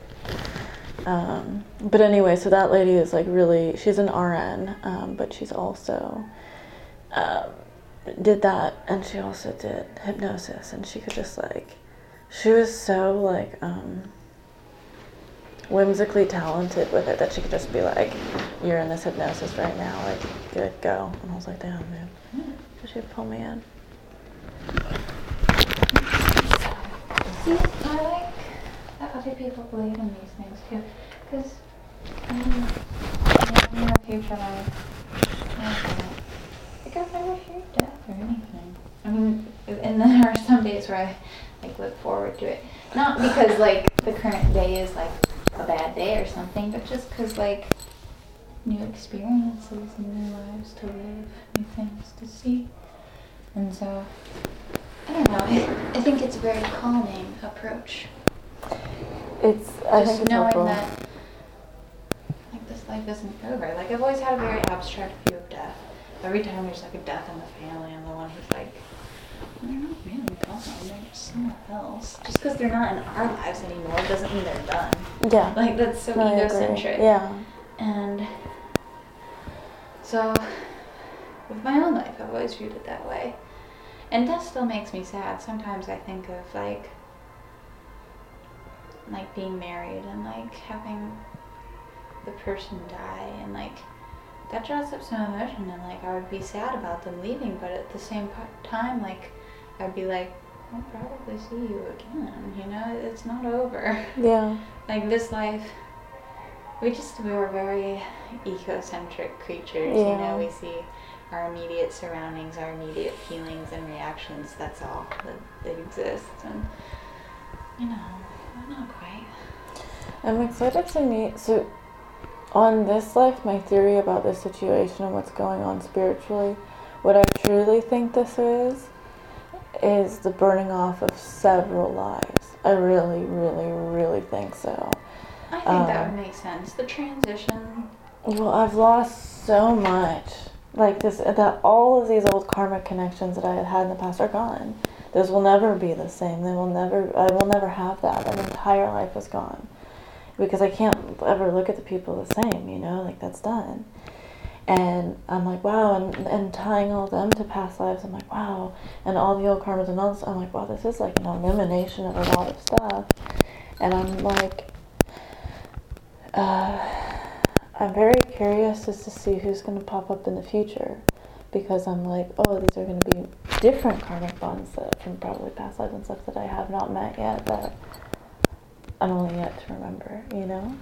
Um, but anyway, so that lady is like really, she's an RN, um, but she's also um, did that and she also did hypnosis and she could just like, she was so like um, whimsically talented with it that she could just be like, you're in this hypnosis right now, like, good, go. And I was like, damn, man. So she'd pull me in. See, I like that other people believe in these things too, because I mean, in your future like I've never feared death or anything. I mean, and then there are some days where I like look forward to it, not because like the current day is like a bad day or something, but just because like new experiences, new lives to live, new things to see, and so. I don't know. I, I think it's a very calming approach. It's, I Just think it's knowing helpful. that like this life isn't over. Like I've always had a very abstract view of death. Every time there's like a death in the family, I'm the one who's like, they're not really gone. They're just somewhere else. Just because they're not in our lives anymore doesn't mean they're done. Yeah. Like that's so No, egocentric. Yeah. And so, with my own life, I've always viewed it that way. And that still makes me sad. Sometimes I think of like, like being married and like having the person die and like that draws up some emotion and like I would be sad about them leaving, but at the same time, like I'd be like, I'll probably see you again. You know, it's not over. Yeah. Like this life, we just we are very ecocentric creatures. Yeah. You know, we see our immediate surroundings, our immediate feelings and reactions. That's all that, that exists, and you know, I'm not quite. I'm excited to meet. So, on this life, my theory about this situation and what's going on spiritually, what I truly think this is, is the burning off of several lives. I really, really, really think so. I think that Um, would make sense. The transition. Well, I've lost so much. Like this, that all of these old karmic connections that I had had in the past are gone. Those will never be the same. They will never. I will never have that. An entire life is gone, because I can't ever look at the people the same. You know, like that's done. And I'm like, wow, and, and tying all them to past lives, I'm like, wow, and all the old karmas and all this, I'm like, wow, this is like an elimination of a lot of stuff. And I'm like, uh, I'm very curious as to see who's going to pop up in the future because I'm like, oh, these are going to be different karmic bonds that from probably past lives and stuff that I have not met yet that I'm only yet to remember, you know?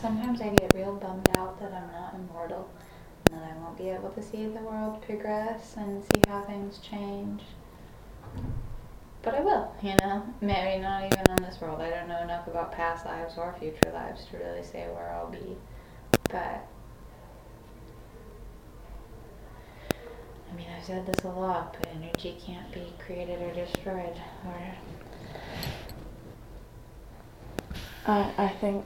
Sometimes I get real bummed out that I'm not immortal and that I won't be able to see the world progress and see how things change. But I will, you know. Maybe not even in this world. I don't know enough about past lives or future lives to really say where I'll be. But I mean, I've said this a lot, but energy can't be created or destroyed. Or I, I think,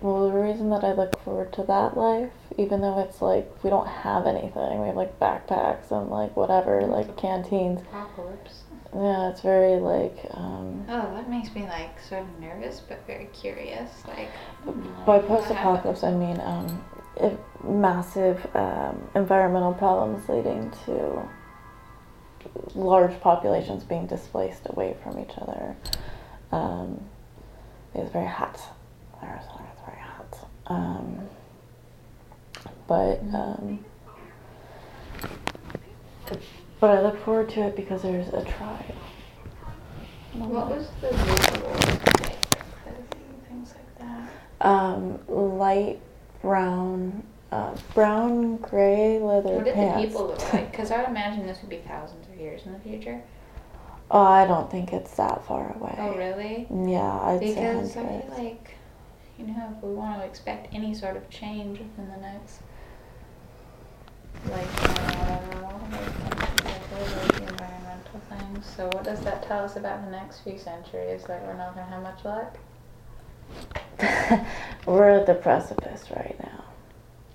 well, the reason that I look forward to that life, even though it's like we don't have anything, we have like backpacks and like whatever, like canteens. apocalypse. Yeah, it's very like, um, Oh, that makes me like sort of nervous, but very curious. Like, by post apocalypse, I mean um, if massive um, environmental problems leading to large populations being displaced away from each other. Um, it's very hot. Arizona is very hot. Um, but um, but I look forward to it because there's a tribe. What was the visual like? Things like that. Um, light brown, uh, brown gray leather What did pants. the people look like? Because I would imagine this would be thousands of years in the future. Oh, I don't think it's that far away. Oh, really? Yeah, I'd say Because I hundreds. like, you know, if we want to expect any sort of change within the next, like, uh, I don't know, like, like the environmental things. So what does that tell us about the next few centuries? That we're not gonna have much luck. we're at the precipice right now.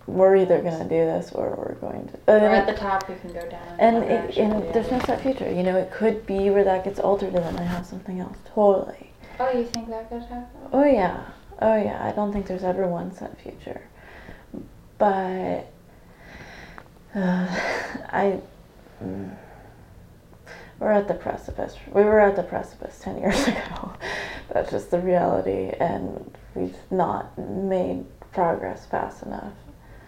We're either gonna do this or we're going to. We're and at the top. We can go down. and, it, and the there's no set future. You know, it could be where that gets altered and then I have something else. Totally. Oh, you think that could happen? Oh yeah. Oh yeah. I don't think there's ever one set future. But uh, I mm, we're at the precipice. We were at the precipice 10 years ago. That's just the reality and we've not made progress fast enough.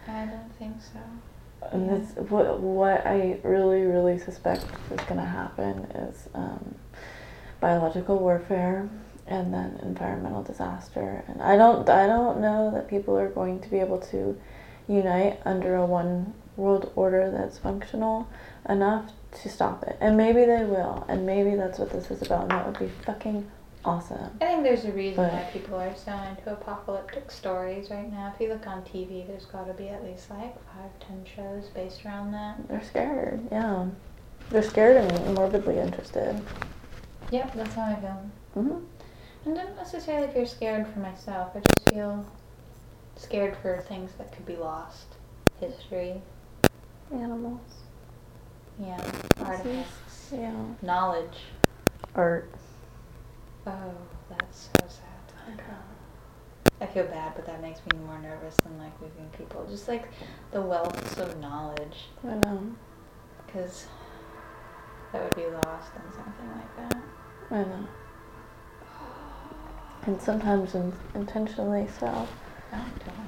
I don't think so. And this, what, what I really, really suspect is going to happen is um, biological warfare and then environmental disaster. And I don't, I don't know that people are going to be able to unite under a one world order that's functional enough to stop it. And maybe they will. And maybe that's what this is about. And that would be fucking awesome. I think there's a reason But- why people are so into apocalyptic stories right now. If you look on TV, there's got to be at least like five, ten shows based around that. They're scared. Yeah. They're scared and morbidly interested. Yep, that's how I feel. hmm And not necessarily feel scared for myself. I just feel scared for things that could be lost. History, Animals. yeah, artifacts, Yeah. knowledge. Art. Oh, that's so sad. I know. I feel bad, but that makes me more nervous than like losing people. Just like the wealth of knowledge, I know. because that would be lost in something like that. I know. And sometimes in- intentionally so. I don't know.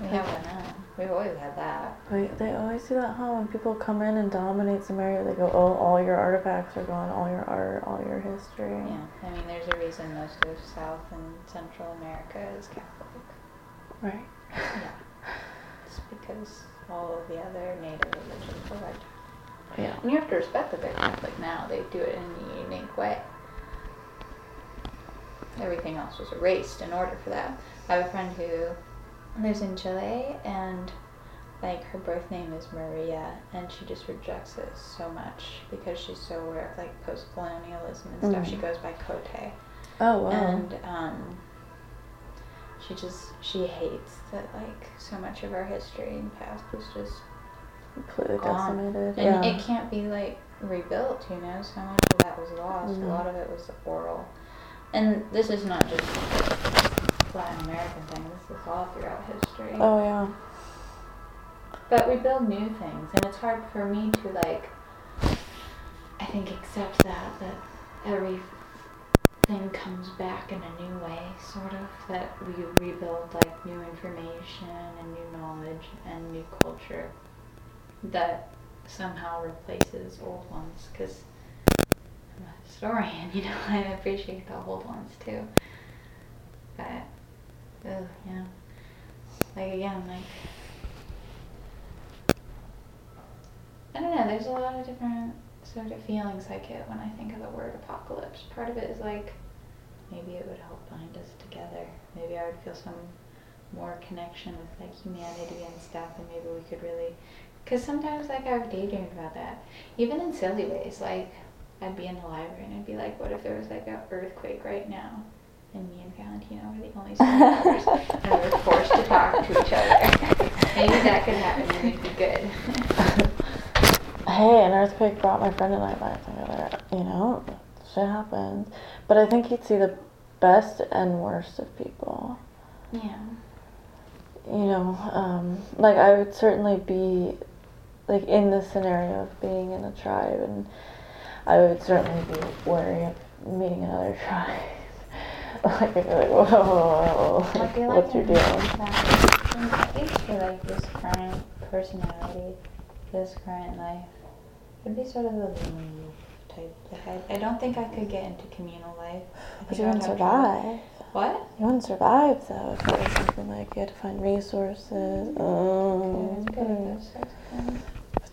We never know. We've always had that. But they always do that, huh? When people come in and dominate some area, they go, "Oh, all your artifacts are gone, all your art, all your history." Yeah, I mean, there's a reason most of South and Central America is Catholic. Right. Yeah. It's because all of the other native religions are out. Yeah. And you have to respect that they're Catholic now. They do it in a unique way. Everything else was erased in order for that. I have a friend who lives in Chile and like her birth name is Maria and she just rejects it so much because she's so aware of like post colonialism and stuff. She Mhm. goes by Cote. Oh wow. And um she just she hates that like so much of our history and past was just Completely gone. decimated. and yeah. it can't be like rebuilt, you know. So much of that was lost. Mhm. A lot of it was oral. And this is not just a Latin American thing. This is all throughout history. oh yeah. But we build new things, and it's hard for me to like. I think accept that that everything comes back in a new way, sort of. That we rebuild like new information and new knowledge and new culture that somehow replaces old ones. Because historian, you know. I appreciate the old ones too. But, yeah. Like again, like I don't know, there's a lot of different sort of feelings I get when I think of the word apocalypse. Part of it is like maybe it would help bind us together. Maybe I would feel some more connection with like humanity and stuff and maybe we could really because sometimes like I've daydreamed about that. Even in silly ways, like I'd be in the library and I'd be like, what if there was like an earthquake right now? And me and Valentino were the only survivors and we were forced to talk to each other. Maybe that could happen and it'd be good. Hey, an earthquake brought my friend and I back together. You know, shit happens. But I think you'd see the best and worst of people. yeah. You know, um, like I would certainly be like in the scenario of being in a tribe, and I would certainly be wary of meeting another tribe. like I'd be like, whoa, whoa, I feel what's your deal? that- At least for like this current personality, this current life, it'd be sort of a lone wolf type. Like I, I don't think I could get into communal life. I But you would wouldn't trouble. survive. What? You wouldn't survive though if it was something like you had to find resources. Mm, yeah, it's good at um, those sorts of things.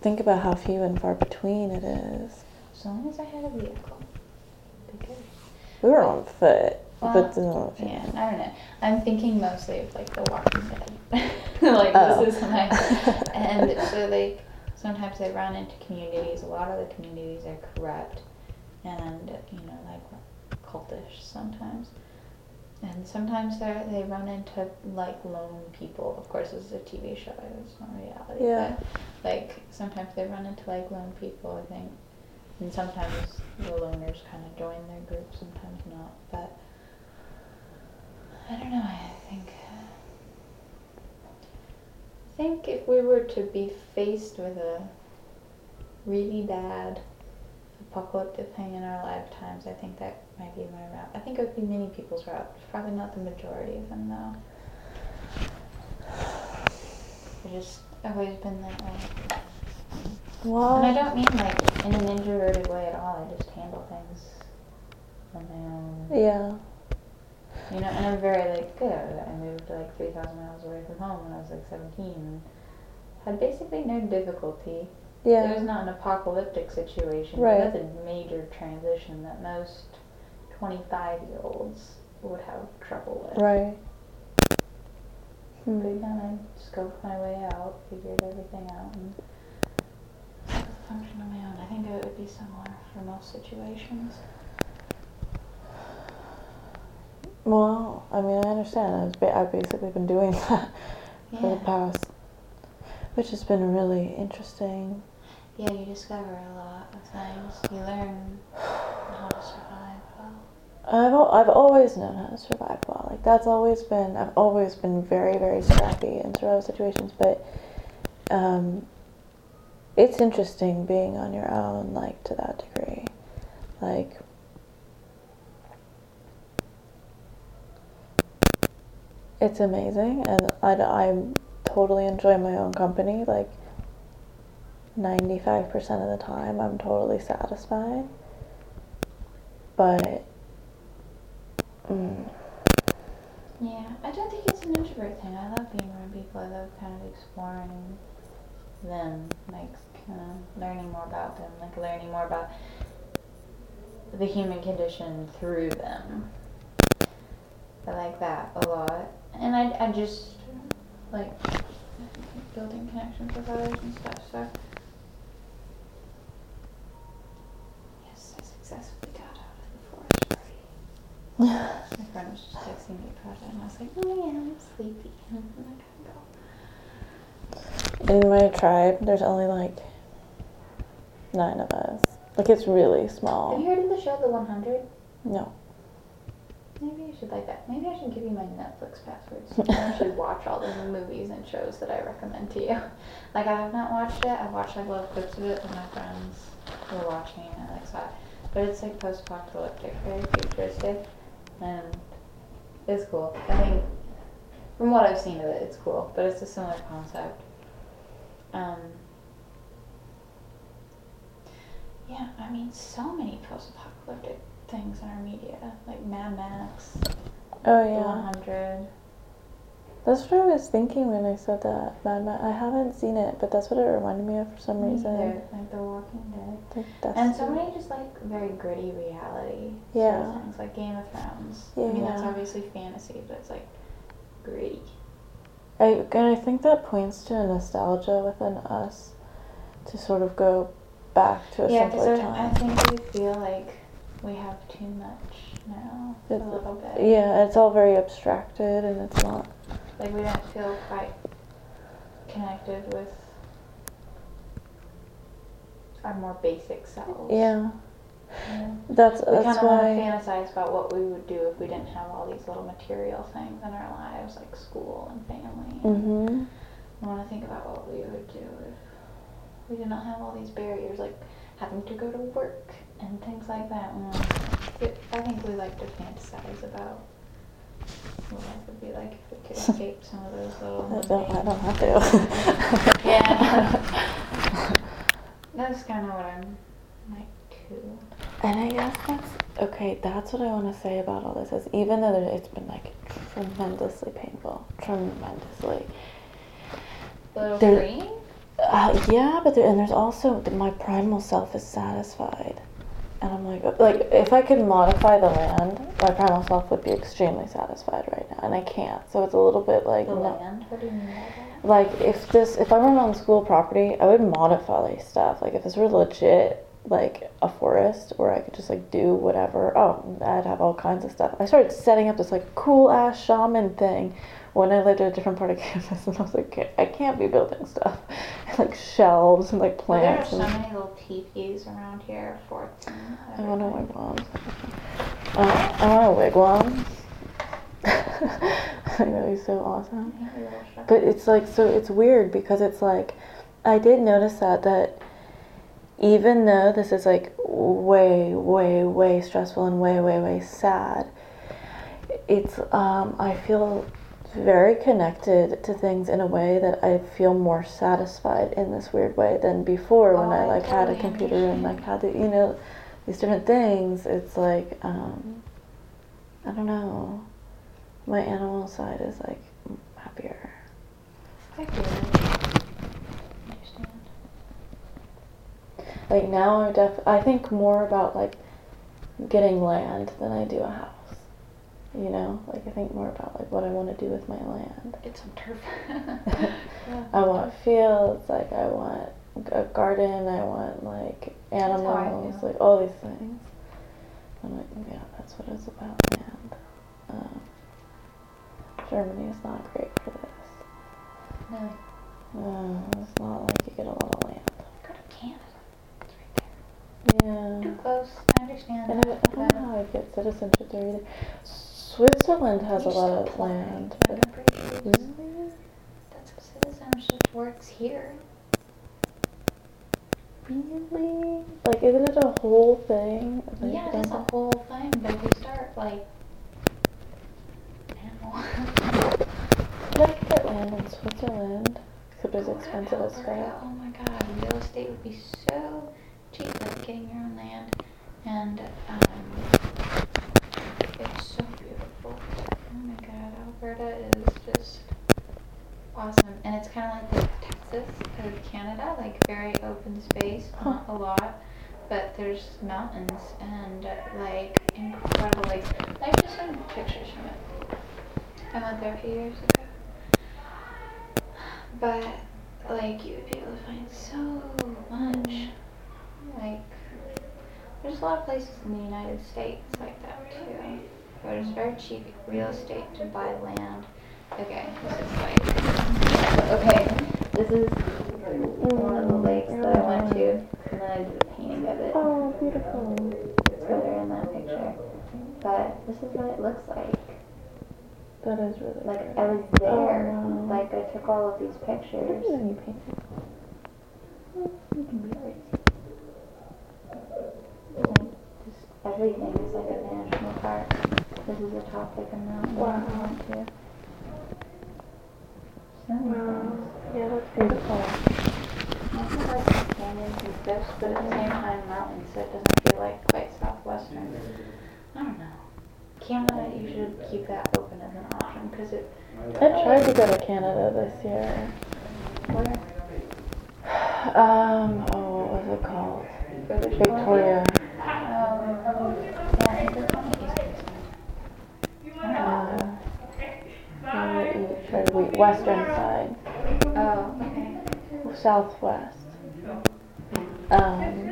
think about how few and far between it is. As long as I had a vehicle, it'd be good. We were on foot, Well, but no, Yeah, I don't know. I'm thinking mostly of like The Walking Dead. like Oh. this is my and so like sometimes I run into communities. A lot of the communities are corrupt and you know like cultish sometimes. And sometimes they they run into like lone people. Of course, this is a TV show. It's not reality. Yeah. But like sometimes they run into like lone people. I think, and sometimes the loners kind of join their group. Sometimes not. But I don't know. I think. I think if we were to be faced with a really bad apocalyptic thing in our lifetimes, I think that might be my route. I think it would be many people's route. Probably not the majority of them, though. I just, always been that way. Well, And I don't mean like in an introverted way at all. I just handle things on my own. yeah, You know, and I'm very like good. I moved like 3,000 miles away from home when I was like 17 and had basically no difficulty. Yeah. It was not an apocalyptic situation. Right. That's a major transition that most 25 year olds would have trouble with. right. But Hmm. then I scoped my way out, figured everything out, and function on my own. I think it would be similar for most situations. Well, I mean, I understand. I was ba- I've basically been doing that for the past, which has been really interesting. Yeah, you discover a lot of things. You learn how to survive well. I've al- I've always known how to survive well. Like that's always been I've always been very very scrappy in survival situations. But um, it's interesting being on your own like to that degree. Like it's amazing, and I, I'm totally enjoy my own company. Like 95% of the time, I'm totally satisfied. But, mm, Yeah, I don't think it's an introvert thing. I love being around people. I love kind of exploring them, like kind of learning more about them, like learning more about the human condition through them. I like that a lot, and I, I just like building connections with others and stuff. So yes, I successfully got out of the forest party. My friend was just texting me about it, and I was like, oh yeah, I'm sleepy. Oh And I gotta go. In my tribe, there's only like nine of us. Like it's really small. Have you heard of the show The 100? No. Maybe you should like that. Maybe I should give you my Netflix passwords. You can actually watch all the movies and shows that I recommend to you. Like I have not watched it. I've watched like little clips of it with my friends who are watching and I like saw it. But it's like post-apocalyptic, very futuristic, and it's cool. I think from what I've seen of it, it's cool. But it's a similar concept. Um, yeah, I mean, so many post-apocalyptic things in our media, like Mad Max, Oh yeah. 100. That's what I was thinking when I said that. Mad Max. I haven't seen it, but that's what it reminded me of for some reason. Like The Walking Dead. Like And so many just like very gritty reality. sort of Yeah. Things like Game of Thrones. Yeah. I mean, that's obviously fantasy, but it's like gritty. I and I think that points to a nostalgia within us to sort of go back to a Yeah, simpler I time. think we feel like we have too much now. A little bit. Yeah, it's all very abstracted and it's not. Like we don't feel quite connected with our more basic selves. Yeah, Yeah. that's We that's kind of want to why. fantasize about what we would do if we didn't have all these little material things in our lives, like school and family. Mhm. I want to think about what we would do if we did not have all these barriers, like having to go to work and things like that. Mm. I think we like to fantasize about what life would be like if we could escape some of those little. I don't. I don't have to. Yeah. That's kind of what I'm like too. And I guess that's okay. That's what I want to say about all this is even though it's been like tremendously painful, tremendously. Little There- freeing. Uh, yeah, but there, and there's also my primal self is satisfied, and I'm like, like if I could modify the land, my primal self would be extremely satisfied right now, and I can't. So it's a little bit like The no- land. What do you mean like if this if I were on school property, I would modify stuff. Like if this were legit like a forest where I could just like do whatever. Oh, I'd have all kinds of stuff. I started setting up this like cool ass shaman thing when I lived in a different part of campus, and I was like, I can't be building stuff, like shelves and like Well, there are plants. so and, many little teepees around here, and I want a wigwam. Uh, I want a wigwam. I think that'd be so awesome. I hate the little structures. But it's like so it's weird because it's like I did notice that that even though this is like way way way stressful and way way way sad it's um I feel very connected to things in a way that I feel more satisfied in this weird way than before when Oh, I I like had a computer and like had the you know these different things. It's like um I don't know. My animal side is like happier. I feel it. Understand. Like now, I'm def I think more about like getting land than I do a house. You know, like I think more about like what I want to do with my land. Get some turf. I want fields, like I want a garden, I want like animals, like all these things. I'm like, yeah, that's what it's about, land. Um, Germany is not great for this. No, Uh, it's not like you get a lot of land. go to Canada. It's right there. Yeah. Too close. I understand And I, that. I don't know how I get citizenship there either. Switzerland has a lot of land, but I'm pretty sure it's- really, That's how citizenship works here. really, like, isn't it a whole thing? Like, yeah, it's a whole thing, but if you start like now. Like, but land in Switzerland. Except it's oh, expensive as fuck. Oh my god, real estate would be so getting your own land. And um, it's so beautiful. Oh my god, Alberta is just awesome. And it's kind of like Texas of Canada, like very open space, not a lot. But there's mountains and like incredible, like I just sent pictures from it. I went there a few years ago. But like you would be able to find so much. Like there's a lot of places in the United States like that too. Where it's very cheap real estate to buy land. Okay, this is like okay. This is one of the lakes that I went to and then I did a painting of it. Oh, beautiful. It's better in that picture. But this is what it looks like. That is really Like. I was there. Oh, wow. Like I took all of these pictures. new painting. You can barely see. Like, just everything is like a national park. This is a top like a mountain Wow. I went to. So many Wow. Yeah, that's beautiful. things. Nothing like the canyons and cliffs, but at the same time mountains, so it doesn't feel like quite southwestern. I don't know. Canada, you should keep that open as an option because it. I tried to go to Canada this year. Where? Um, oh, what was it called? Victoria. Um. Uh, western side, Oh, okay. southwest. Um.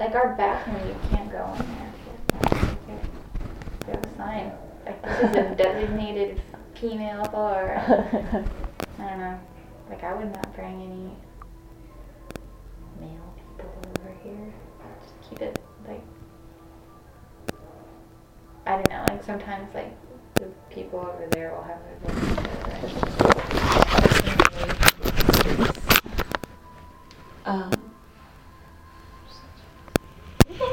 Like our bathroom, you can't go in there. We have a sign. Like this is a designated female bar. I don't know. Like I would not bring any male people over here. Just keep it like I don't know. Like sometimes like the people over there will have a relationship. um,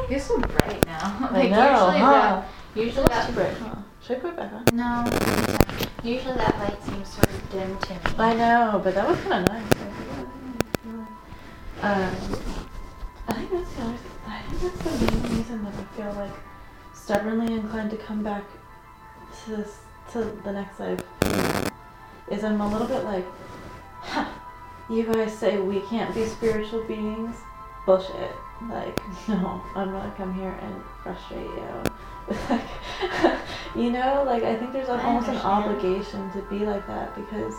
You're so bright now. I know, usually huh? that usually That's that great, huh? Should I put it back on? no. Usually that light seems sort of dim to me. I know, but that was kind of nice. Um, I think that's the other, I think that's the main reason that I feel like stubbornly inclined to come back to this to the next life is I'm a little bit like, huh, you guys say we can't be spiritual beings. Bullshit. Like, no, I'm gonna come here and frustrate you. Like, you know, like I think there's I almost an obligation to be like that because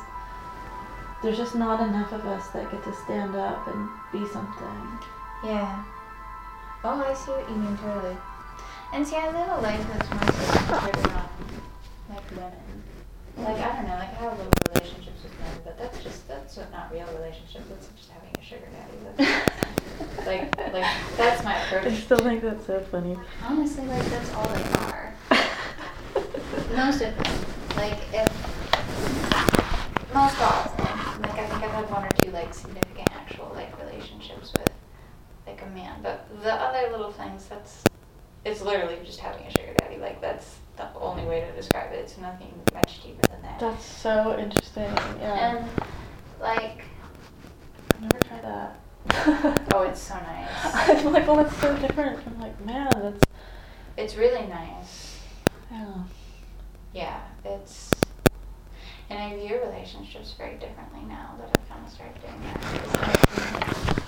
there's just not enough of us that get to stand up and be something. Yeah. Oh, I see what you mean totally. And see, I live a life that's mostly centered around like women. Like I don't know, like I have a little relationships with men, but that's just that's not real relationships. That's just having a sugar daddy. That's, like like that's my approach. I still think that's so funny. Honestly, like that's all they are. Most of them. Like if most all of them. Like I think I've had one or two like significant actual like relationships with like a man. But the other little things that's it's literally just having a sugar daddy. Like that's the only way to describe it. It's nothing much deeper than that. That's so interesting. Yeah. And like I've never tried that. oh it's so nice. I'm like, well, that's so different. I'm like, man, that's It's really nice. yeah. Yeah, it's. And I view relationships very differently now that I've kind of started doing that.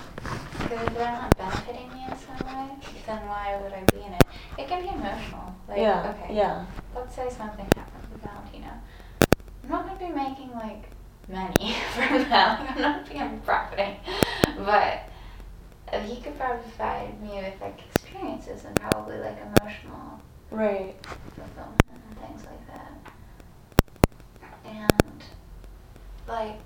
Because if they're not benefiting me in some way, then why would I be in it? It can be emotional. Like, yeah. okay, Yeah. let's say something happens with Valentino. I'm not going to be making, like, money from that. Like, I'm not being profiting. But he could provide me with, like, experiences and probably, like, emotional Right. fulfillment and things like that. And like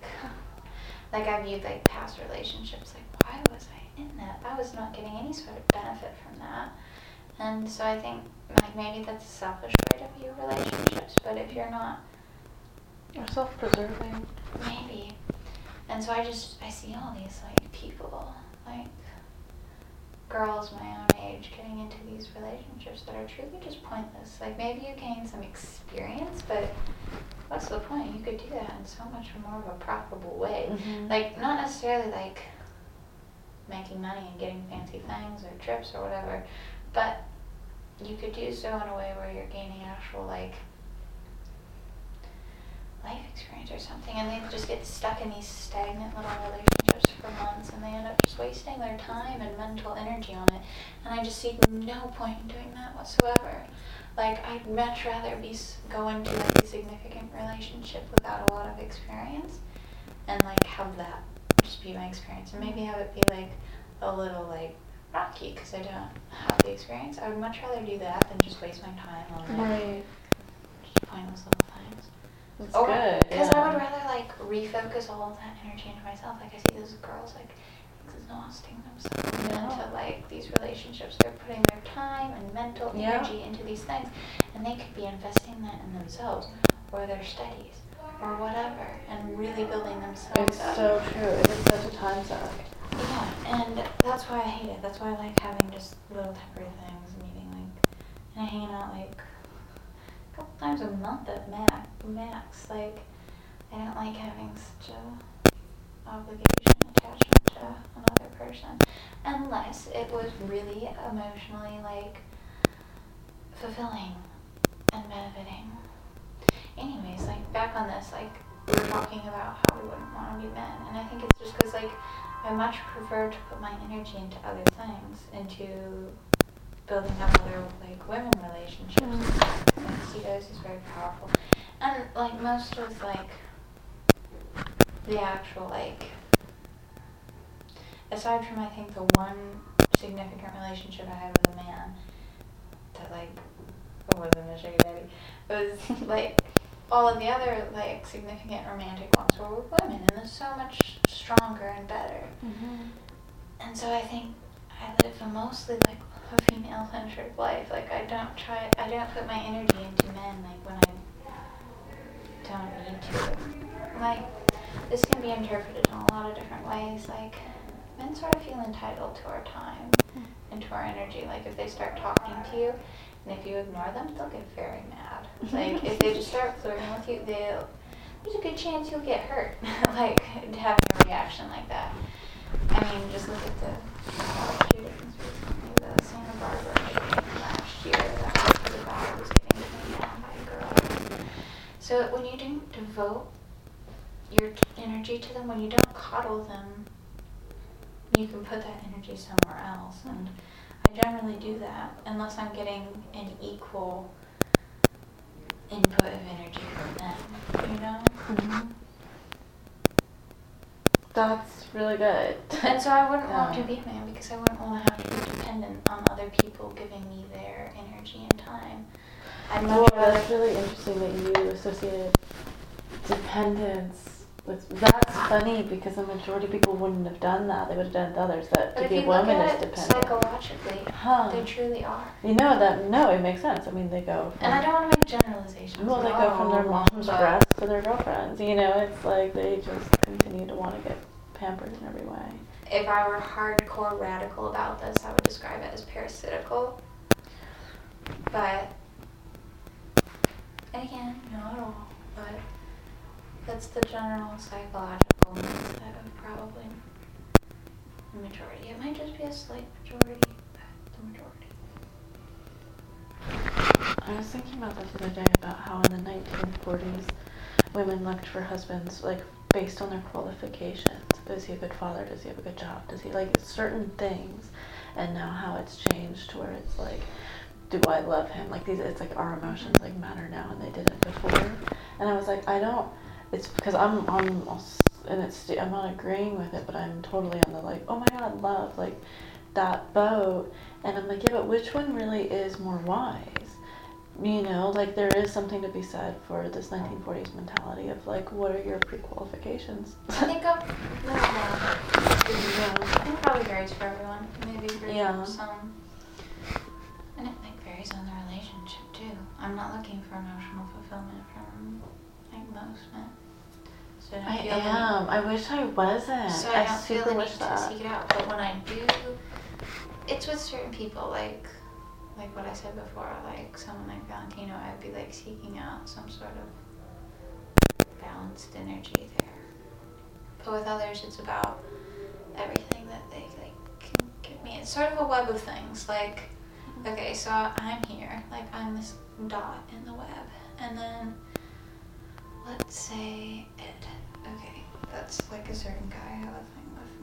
like I viewed like past relationships like why was I in that? I was not getting any sort of benefit from that. And so I think like maybe that's a selfish way to view relationships, but if you're not You're self-preserving. maybe and so I just I see all these like people like girls my own age getting into these relationships that are truly just pointless. Like maybe you gain some experience, but what's the point? You could do that in so much more of a profitable way. Mhm. Like not necessarily like making money and getting fancy things or trips or whatever, but you could do so in a way where you're gaining actual like life experience or something and they just get stuck in these stagnant little relationships for months and they end up just wasting their time and mental energy on it. And i just see no point in doing that whatsoever. Like i'd much rather be go into like a significant relationship without a lot of experience and like have that just be my experience and maybe have it be like a little like rocky because i don't have the experience i would much rather do that than just waste my time on like Right. pointless little things That's or, good. Because yeah. I would rather like refocus all that energy into myself. Like I see those girls like exhausting themselves Yeah. into like these relationships. They're putting their time and mental Yeah. energy into these things, and they could be investing that in themselves or their studies or whatever, and really building themselves It's up. so true. It is such a time suck. Yeah, and that's why I hate it. That's why I like having just little temporary things, meeting like, and hanging out like a couple times a month at max. Max, like, I don't like having such a obligation attachment to another person, unless it was really emotionally like fulfilling and benefiting. Anyways, like on this, like we were talking about how we wouldn't want to be men, and I think it's just because like I much prefer to put my energy into other things, into building up other like women relationships. Mm. I see those as very powerful, and like most of, like the actual like aside from I think the one significant relationship I had with a man that like wasn't a sugar daddy was like all of the other like significant romantic ones were with women and it's so much stronger and better. Mm-hmm. And so I think I live a mostly like a female centered life. Like I don't try I don't put my energy into men like when I don't need to. Like this can be interpreted in a lot of different ways. Like men sort of feel entitled to our time hmm. and to our energy. Like if they start talking to you and if you ignore them they'll get very mad. Like if they just start flirting with you they'll there's a good chance you'll get hurt. Like having a reaction like that. I mean just look at the shootings recently. The santa barbara shooting last year that was who was getting taken down by a girl. So when you don't devote your energy to them when you don't coddle them you can put that energy somewhere else. And I generally do that unless I'm getting an equal input of energy from them, you know? hmm That's really good. And so I wouldn't want to be a man because I wouldn't want to have to be dependent on other people giving me their energy and time. I'd Well, that's really interesting that you associated dependence That's funny because the majority of people wouldn't have done that. They would have done it to others. That But to be a woman is dependent. psychologically, Huh. they truly are. You know that? No, it makes sense. I mean, they go. From, And I don't want to make generalizations. Well, they go from their oh, mom's but- breast to their girlfriends. You know, it's like they just continue to want to get pampered in every way. if I were hardcore radical about this, I would describe it as parasitical. But, again, not at all, but that's the general psychological mindset of probably the majority. It might just be a slight majority, but the majority. I was thinking about this the other day about how in the 1940s women looked for husbands like based on their qualifications. Is he a good father? Does he have a good job? Does he like certain things? And now how it's changed to where it's like, do I love him? Like these, it's like our emotions like matter now and they didn't before. And I was like, I don't. It's because I'm I'm and it's I'm not agreeing with it, but I'm totally on the like, oh my god, love like that boat. And I'm like, yeah, but which one really is more wise? You know, like there is something to be said for this 1940s mentality of like, what are your pre-qualifications? I think no, no. yeah. I think probably varies for everyone. Maybe for Yeah. some. And it like varies on the relationship too. I'm not looking for emotional fulfillment from like most men. I am. I wish I wasn't. So I I, don't feel the need wish to seek it out. But when I do, it's with certain people, like like what I said before, like someone like Valentino, I'd be like seeking out some sort of balanced energy there. But with others, it's about everything that they like can give me. It's sort of a web of things. Like, mm-hmm. okay, so I'm here, like I'm this dot in the web, and then let's say Ed. Okay, that's like a certain guy I have a thing with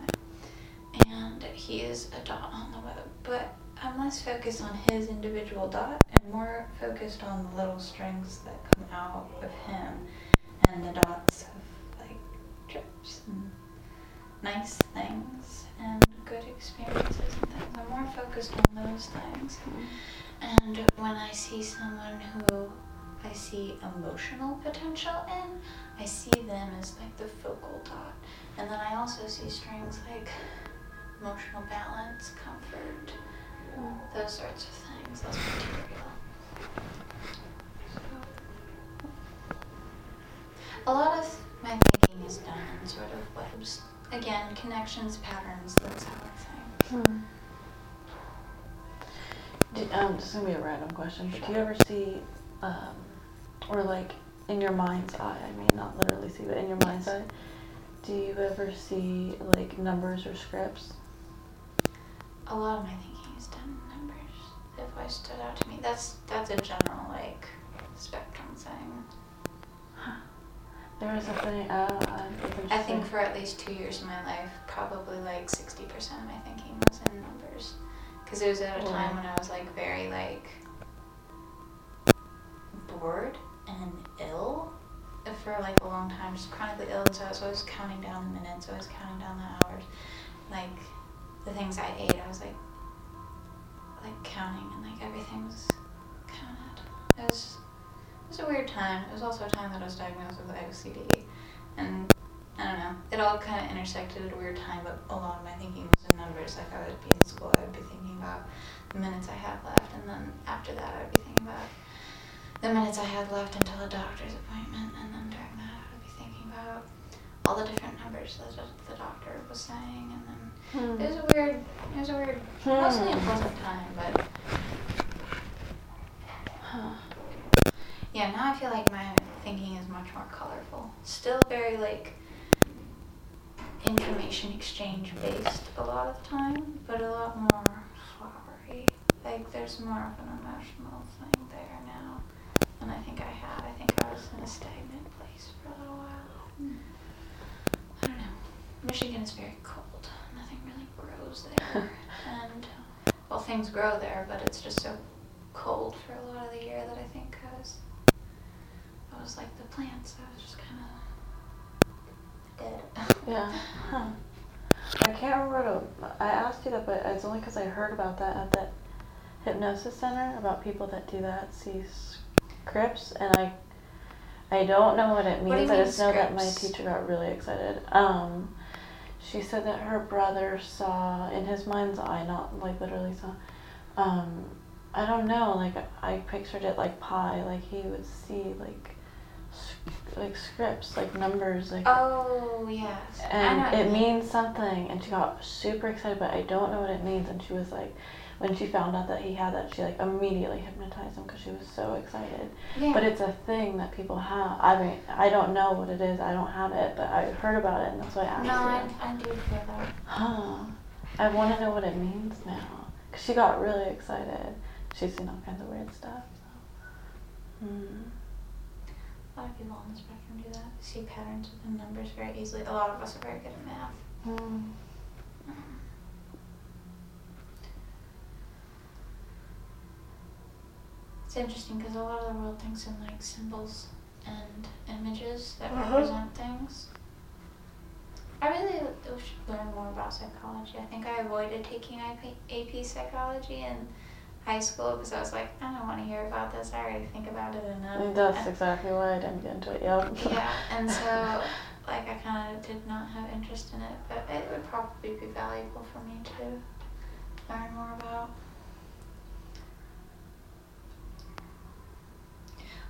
now. And he is a dot on the web, but I'm less focused on his individual dot and more focused on the little strings that come out of him and the dots of like trips and nice things and good experiences and things. I'm more focused on those things. Mm-hmm. And when I see someone who I see emotional potential in, I see them as like the focal dot. And then I also see strings like emotional balance, comfort, those sorts of things, those material. A lot of my thinking is done in sort of webs. Again, connections, patterns, that's how I think. Hmm. Do, um, this is gonna be a random question, but do you ever see, um, or like in your mind's eye? I mean, not literally see, but in your mind's eye, do you ever see like numbers or scripts? A lot of my thinking is done in numbers. If I stood out to me, that's that's a general like spectrum thing. There was a thing. Uh, uh, I think for at least two years of my life, probably like sixty percent of my thinking was in numbers, because it was at a time when I was like very like bored and ill for like a long time, just chronically ill, and so I was always counting down the minutes, always counting down the hours, like the things I ate, I was like like counting, and like everything was counted. It was it was a weird time. It was also a time that I was diagnosed with OCD, and I don't know. It all kind of intersected at a weird time, but a lot of my thinking was in numbers. Like I would be in school, I would be thinking about the minutes I have left, and then after that, I would be thinking about the minutes I had left until a doctor's appointment, and then during that, I would be thinking about all the different numbers that the- doctor was saying, and then Hmm. it was a weird, it was a weird, mostly a pleasant time, but Huh. Yeah, now I feel like my thinking is much more colorful. Still very like information exchange based a lot of the time, but a lot more flowery. Like there's more of an emotional thing there now than I think I had. I think I was in a stagnant place for a little while. I don't know. Michigan is very cold. Nothing really grows there. and uh, well things grow there, but it's just so cold for a lot of the year that I think I was I was like the plants. I was just kind of dead. Yeah. Huh. I can't remember. To, I asked you that, but it's only because I heard about that at that hypnosis center about people that do that see scripts, and I I don't know what it means. What you I mean just know that my teacher got really excited. Um, she said that her brother saw in his mind's eye, not like literally saw. Um, I don't know. Like I pictured it like pie. Like he would see like like scripts, like numbers, like Oh yes. And it mean. means something and she got super excited but i don't know what it means and she was like when she found out that he had that she like immediately hypnotized him because she was so excited Yeah. but it's a thing that people have i mean i don't know what it is i don't have it but i heard about it and that's why i asked no, I, I do feel that. huh i want to know what it means now because she got really excited she's seen all kinds of weird stuff so. hmm. A lot of people on the spectrum do that. See patterns within numbers very easily. A lot of us are very good at math. Hmm. It's interesting because a lot of the world thinks in like symbols and images that Uh-huh. represent things. I really should learn more about psychology. I think I avoided taking IP, AP psychology in high school because I was like, I don't want to hear about this. I already think about it enough. And that's And- exactly why i didn't get into it yet yeah, and so like I kind of did not have interest in it, but it would probably be valuable for me to learn more about.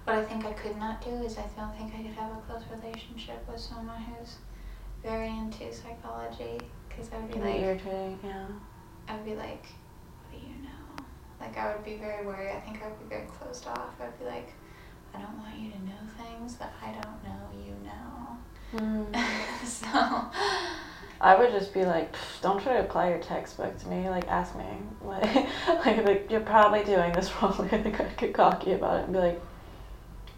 What I think I could not do is I don't think I could have a close relationship with someone who's very into psychology because I would be like, irritating, yeah. I would be like, what do you know? Like I would be very worried. I think I would be very closed off. I'd be like, I don't want you to know things that I don't know you know. Mm. so I would just be like, don't try to apply your textbook to me. Like, ask me. Like, like, like you're probably doing this wrong. I think I'd get cocky about it and be like,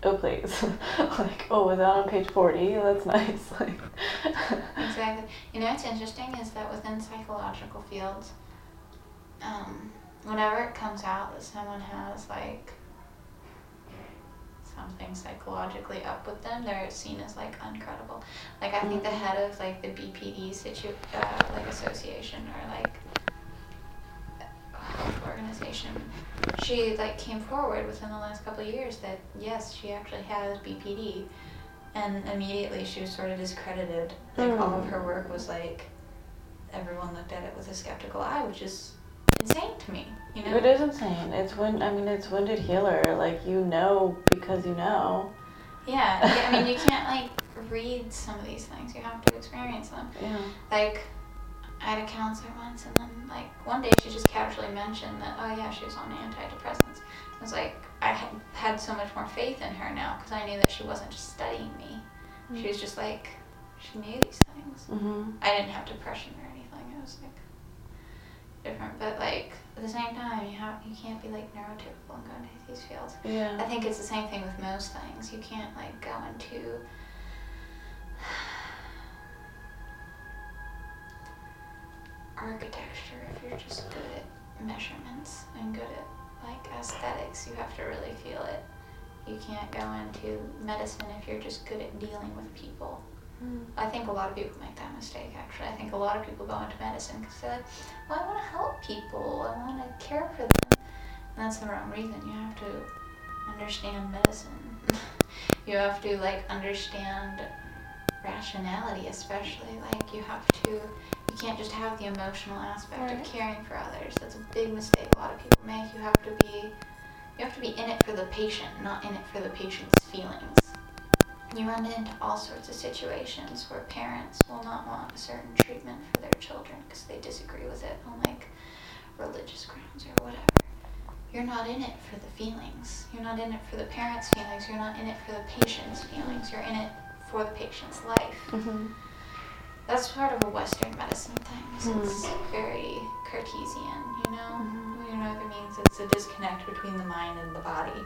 oh please. like, oh, was that on page forty? That's nice. Like, exactly. You know what's interesting is that within psychological fields, um, whenever it comes out that someone has like something psychologically up with them, they're seen as like uncredible. Like I think the Mhm. head of like the BPD situ uh, like association or like organization, she like came forward within the last couple of years that yes, she actually has BPD, and immediately she was sort of discredited. Like all of hmm. her work was like everyone looked at it with a skeptical eye, which is insane to me. You know. it is insane. It's when I mean, it's wounded healer. Like you know because you know. Yeah, yeah, I mean, you can't like read some of these things. You have to experience them. Yeah. Like, I had a counselor once, and then like one day she just casually mentioned that, oh yeah, she was on antidepressants. I was like, I had had so much more faith in her now because I knew that she wasn't just studying me. She was just like, she knew these things. Mhm. I didn't have depression or anything. It was like different, but like at the same time, you have you can't be like neurotypical and go into these fields. Yeah. I think it's the same thing with most things. You can't like go into architecture if you're just good at measurements and good at like aesthetics. You have to really feel it. You can't go into medicine if you're just good at dealing with people. Mm. I think a lot of people make that mistake actually. I think a lot of people go into medicine because they're like, well, I want to help people, I want to care for them. And that's the wrong reason. You have to understand medicine. you have to like understand rationality, especially. Like you have to, you can't just have the emotional aspect Right. of caring for others. That's a big mistake a lot of people make. You have to be, you have to be in it for the patient, not in it for the patient's feelings. You run into all sorts of situations where parents will not want a certain treatment for their children because they disagree with it on like religious grounds or whatever. You're not in it for the feelings. You're not in it for the parents' feelings. You're not in it for the patient's feelings. You're in it for the patient's life. Mhm. That's part of a Western medicine thing. So Hmm. It's very Cartesian, you know? Mhm. You know what it means? It's a disconnect between the mind and the body.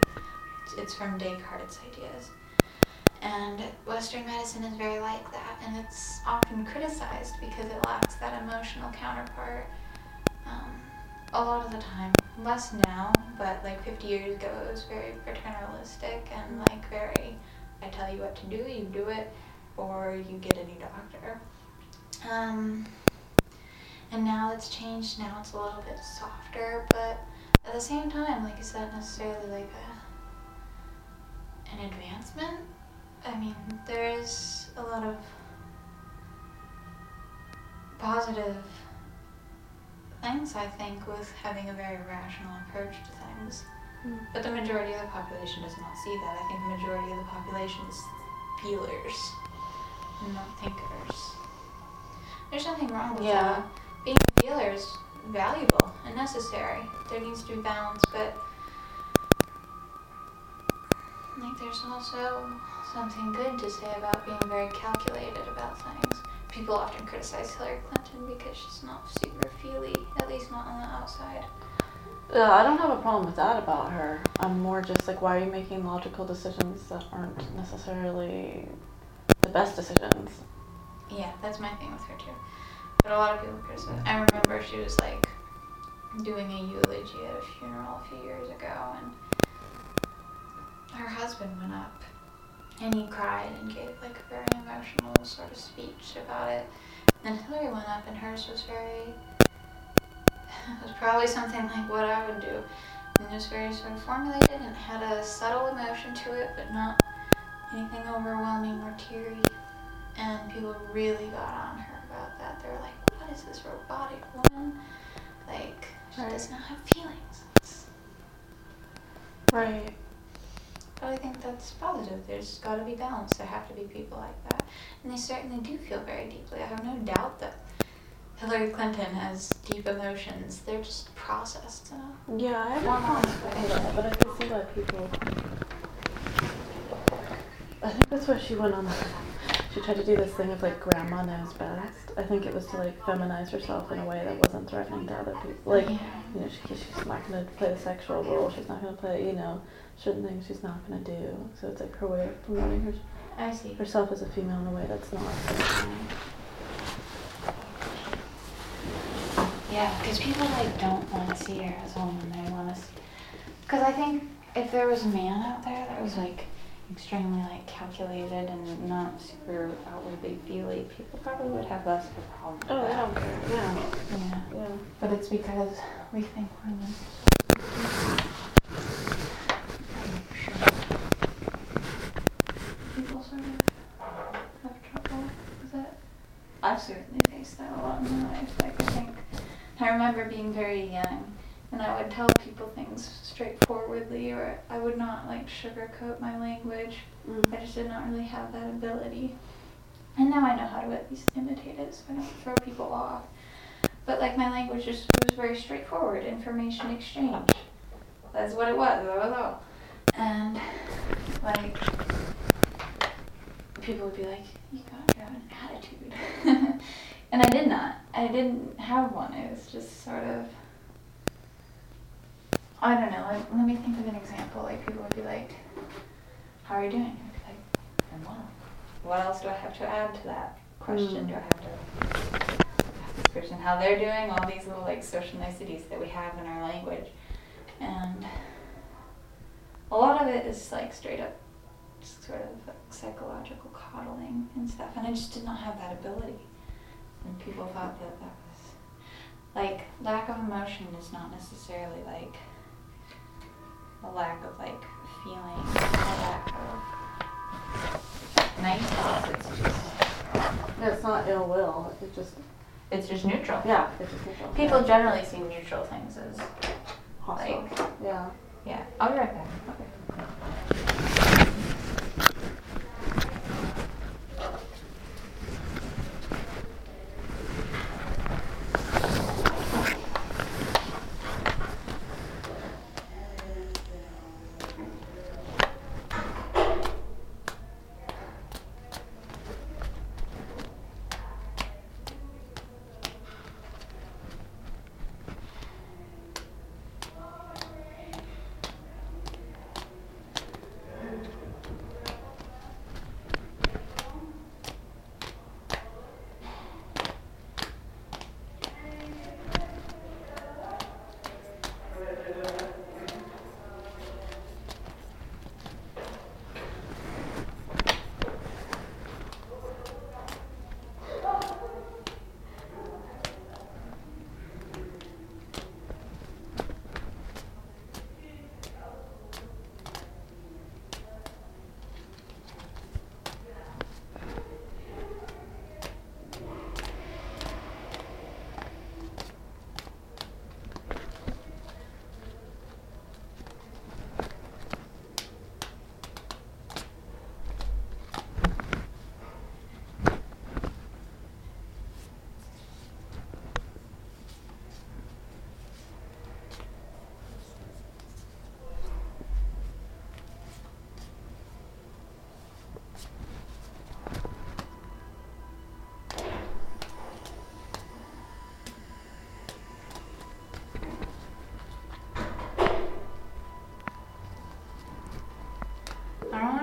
It's, it's from Descartes' ideas. And Western medicine is very like that, and it's often criticized because it lacks that emotional counterpart. Um, a lot of the time, less now, but like 50 years ago, it was very paternalistic and like very, I tell you what to do, you do it, or you get a new doctor. Um, and now it's changed. Now it's a little bit softer, but at the same time, like, is that necessarily like a an advancement? I mean, there is a lot of positive things, I think, with having a very rational approach to things. Mm. But the majority of the population does not see that. I think the majority of the population is feelers, not thinkers. There's nothing wrong with Yeah. that. Being a feeler is valuable and necessary. There needs to be balance, but like there's also something good to say about being very calculated about things. People often criticize Hillary Clinton because she's not super feely, at least not on the outside. Yeah, I don't have a problem with that about her. I'm more just like, why are you making logical decisions that aren't necessarily the best decisions? Yeah, that's my thing with her too. But a lot of people criticize. I remember she was like doing a eulogy at a funeral a few years ago, and her husband went up and he cried and gave like a very emotional sort of speech about it. And Hillary went up and hers was very. It was probably something like what I would do. And it was very sort of formulated and had a subtle emotion to it, but not anything overwhelming or teary. And people really got on her about that. They were like, what is this robotic woman? Like, she Right. does not have feelings. Right. But I think that's positive. There's got to be balance. There have to be people like that. And they certainly do feel very deeply. I have no doubt that Hillary Clinton has deep emotions. They're just processed enough. Yeah, I have One no problem with that, but I can see why people. I think that's why she went on. She tried to do this thing of like grandma knows best. I think it was to like feminize herself in a way that wasn't threatening to other people. Like, Yeah. you know, she, she's not gonna play the sexual role. She's not gonna play, you know, certain things she's not gonna do. So it's like her way of promoting her, I see. herself as a female in a way that's not. Yeah, because people like don't want to see her as a woman. They want to. Because I think if there was a man out there that was like extremely like calculated and not super outwardly feely, people probably would have less of a problem. with Oh, I that. don't care. Yeah, Yeah, yeah. but it's because we think women. People sort of have trouble with it. I've certainly faced that a lot in my life. Like I think I remember being very young and I would tell people things straightforwardly or I would not like sugarcoat my language. Mm. I just did not really have that ability. And now I know how to at least imitate it so I don't throw people off. But like my language just was very straightforward, information exchange. That's what it was, that was all. And like people would be like, You gotta have an attitude And I did not. I didn't have one. It was just sort of I don't know, like let me think of an example. Like people would be like, How are you doing? I'd be like, I'm well. What else do I have to add to that question? Mm. Do I have to ask this person how they're doing? All these little like social niceties that we have in our language. And a lot of it is like straight up sort of like psychological coddling and stuff. And I just did not have that ability. And people thought that that was like lack of emotion is not necessarily like a lack of like feeling, a lack of niceness. It's just It's not ill will. It just it's just neutral. yeah. It's just neutral. People yeah. generally see neutral things as hostile. like yeah. yeah. I'll be right back. Okay.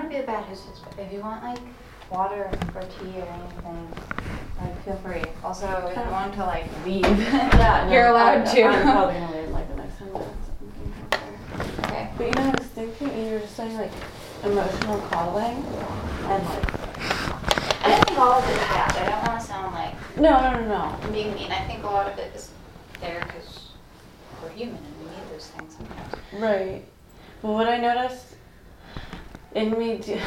Be a bad hostess, but if you want like water or tea or anything, like feel free. Also, if you want to like leave, Yeah, no, you're allowed I, to. I'm probably gonna leave like the next minutes. okay. But you know, I was thinking, and you were just saying like emotional calling, and like I don't think all of it is bad. I don't want to sound like no, no, no, no. I'm being mean. I think a lot of it is there because we're human and we need those things sometimes. Right. Well, what I noticed in me do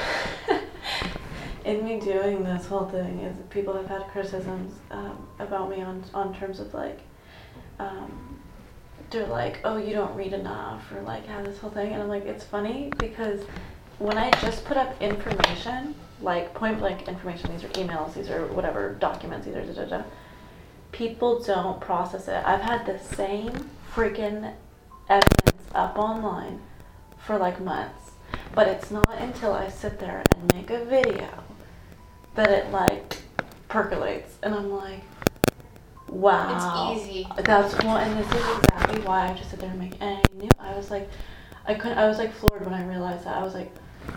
in me doing this whole thing is people have had criticisms um, about me on on terms of like um, they're like, oh, you don't read enough, or like have this whole thing, and I'm like, it's funny because when I just put up information, like point blank information, these are emails, these are whatever documents, these are da da da. People don't process it. I've had the same freaking evidence up online for like months, but it's not until I sit there and make a video that it like percolates, and I'm like, wow. It's easy. That's one, and this is exactly why I just sit there and make. And I knew I was like, I couldn't. I was like floored when I realized that. I was like,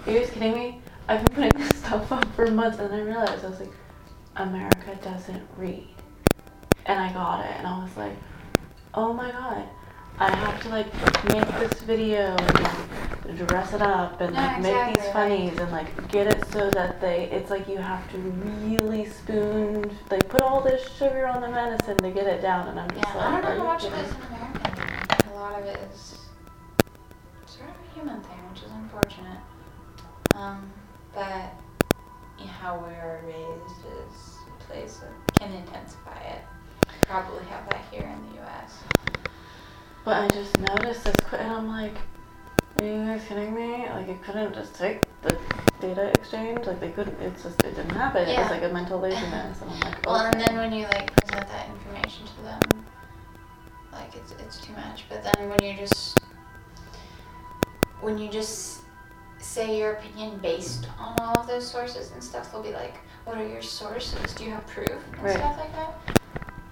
are you guys kidding me? I've been putting this stuff up for months, and then I realized I was like, America doesn't read, and I got it, and I was like, oh my god. I have to like make this video and dress it up and No, like make these exactly, funnies and like get it so that they it's like you have to really spoon like put all this sugar on the medicine to get it down and I'm just Yeah, like I don't know how much of it is an American thing. A lot of it is sort of a human thing, which is unfortunate. Um, but how we are raised is a place that can intensify it. Probably have that here in the U.S. But I just noticed this quick, and I'm like, are you guys kidding me? Like, it couldn't just take the data exchange. Like, they couldn't. It's just it didn't happen. It was like a mental laziness, and I'm like, oh. Well, and then when you like present that information to them, like it's it's too much. But then when you just when you just say your opinion based on all of those sources and stuff, they'll be like, "What are your sources? Do you have proof and Right. stuff like that?"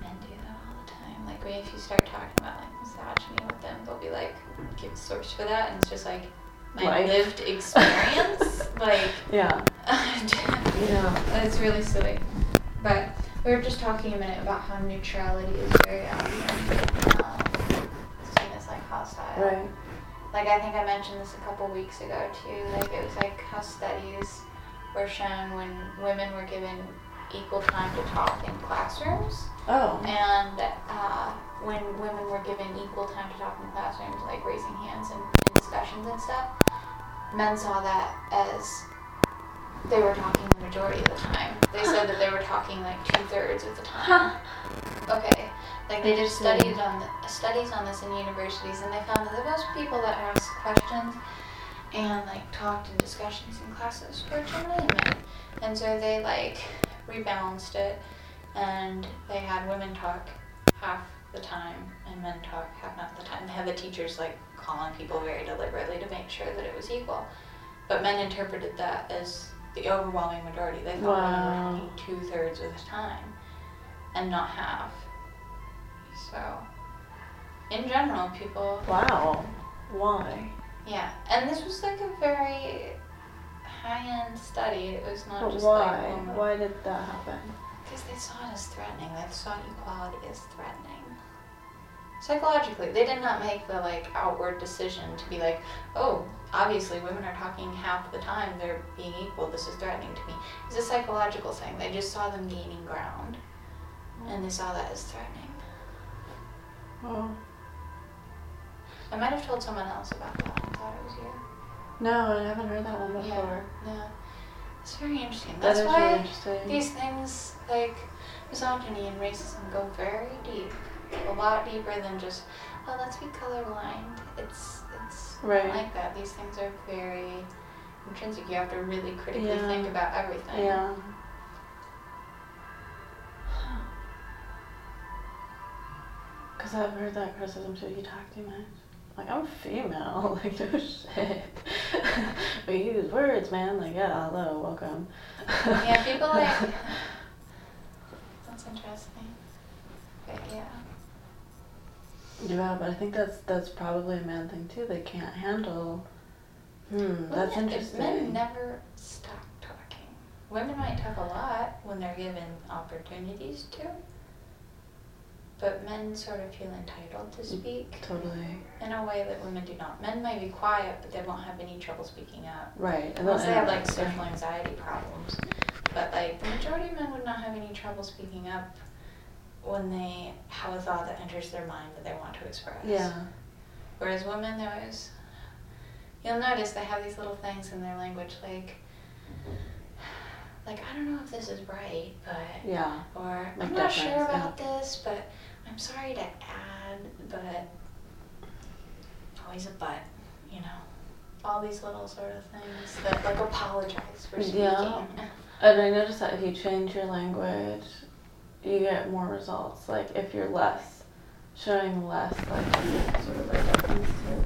Men do that all the time. Like if you start talking about like misogyny with them, they'll be like, "Give a source for that," and it's just like my Life. lived experience, like. yeah, Yeah. It's really silly. But we were just talking a minute about how neutrality is very um, seen as like hostile. right, Like I think I mentioned this a couple weeks ago too. Like it was like how studies were shown when women were given equal time to talk in classrooms, oh, and uh, when women were given equal time to talk in classrooms, like raising hands and discussions and stuff, men saw that as they were talking the majority of the time. They said that they were talking like two thirds of the time. Okay, like they did studies on the, studies on this in universities, and they found that the most people that asked questions and like talked in discussions in classes were generally men, and so they like rebalanced it, and they had women talk half the time and men talk half not the time. They had the teachers like calling people very deliberately to make sure that it was equal, but men interpreted that as the overwhelming majority. They thought Wow. women were talking two thirds of the time, and not half. So, in general, people wow, why? yeah, and this was like a very high-end study. It was not But just why? like women. Why did that happen? Because they saw it as threatening. They saw equality as threatening. Psychologically, they did not make the like outward decision to be like, oh, obviously women are talking half the time. They're being equal. This is threatening to me. It's a psychological thing. They just saw them gaining ground, and they saw that as threatening. Well, I might have told someone else about that. I thought it was you. no, I haven't heard that one before. Yeah. Yeah. It's very interesting. That That's why interesting. these things like misogyny and racism go very deep. A lot deeper than just, oh, let's be colorblind. It's it's Right. like that. These things are very intrinsic. You have to really critically Yeah. think about everything. Yeah. Because I've heard that criticism too. You talk too much. Like, I'm a female. Like, no shit. Words, man. Like, yeah, hello, welcome. Yeah, people like. That's interesting. But yeah. Yeah, but I think that's that's probably a man thing too. They can't handle. Hmm, that's Women- interesting. Men never stop talking. Women might talk a lot when they're given opportunities to, but men sort of feel entitled to speak Totally. in a way that women do not. Men may be quiet, but they won't have any trouble speaking up. Right. and Unless they have like social anxiety problems. But like the majority of men would not have any trouble speaking up when they have a thought that enters their mind that they want to express. Yeah. Whereas women, there was, you'll notice they have these little things in their language like, like I don't know if this is right, but Yeah. or Like I'm not sure deference, yeah. about this, but I'm sorry to add, but always a but, you know. all these little sort of things that like apologize for speaking. Yeah. And I noticed that if you change your language, you get more results. Like if you're less, showing less like sort of like to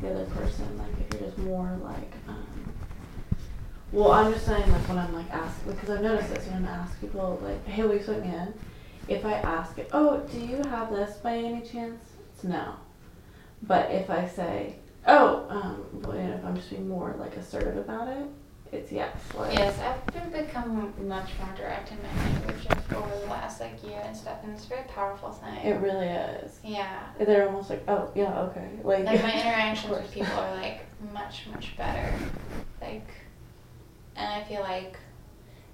the other person. Like if you're just more like, um, well, I'm just saying like when I'm like asking because I've noticed this when I ask people like, hey, will you swim in? If I ask it, oh, do you have this by any chance? It's no. But if I say, oh, um, well, you know, if I'm just being more like assertive about it, it's yes. Like, Yes, I've been become much more direct in my language over the last like year and stuff, and it's a very powerful thing. It really is. yeah. They're almost like, oh, yeah, okay. Like, Like my interactions with people are like much, much better. Like, and I feel like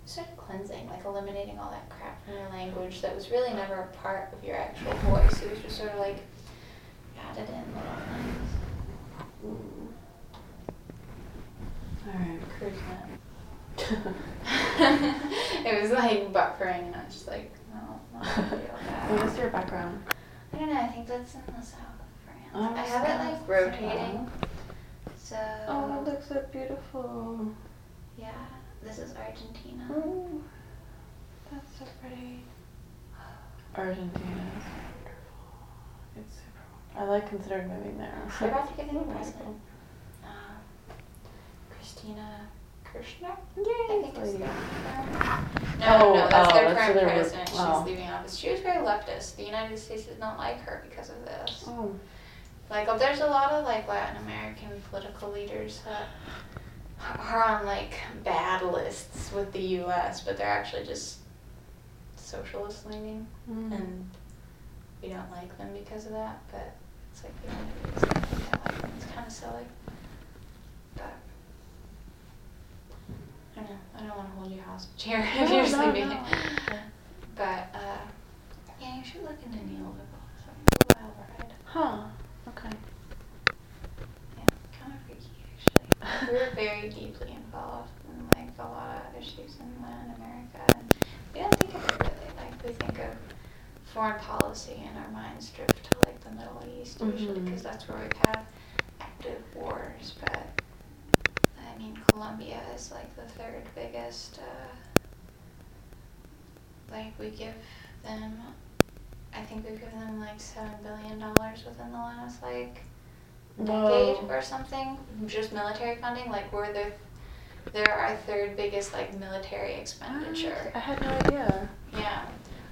sort of cleansing, like eliminating all that crap from your language that was really never a part of your actual voice. It was just sort of like added in little things. Mm. Alright. Cruising it was like buffering, and I was just like, no, not with. What is your background? I don't know. I think that's in the south of France. Oh, I have it like rotating. So Oh, it looks so beautiful. yeah, this is Argentina. Oh, that's so pretty. Argentina is wonderful. It's super wonderful. I like considering moving there. They're about to give me a Wonderful. present. Uh, Cristina Kirchner. Yay, I think lady. the No, Oh, no, that's oh, their that's current their- president. She's oh. leaving office. She was very leftist. The United States did not like her because of this. Oh. Like, oh, there's a lot of like Latin American political leaders that are on like bad lists with the U.S., but they're actually just socialist leaning, Mm. and we don't like them because of that. But it's like the only reason I think I like them. It's kind of silly, but. I don't know. I don't want to hold you hostage here if you're no, sleeping. no. But uh, yeah, you should look into Neoliberal. It's a wild ride. Huh. Okay. Yeah, kind of freaky actually. We were very deeply involved in like a lot of issues in Latin America, and we don't think of it really. Like we think of foreign policy, and our minds drift to like the Middle East usually Mhm. because that's where we've had active wars. But I mean, Colombia is like the third biggest. Uh, like we give them. I think we've given them like seven billion dollars within the last like decade or something, just military funding. Like we're the, they're our third biggest like military expenditure. I had no idea. Yeah,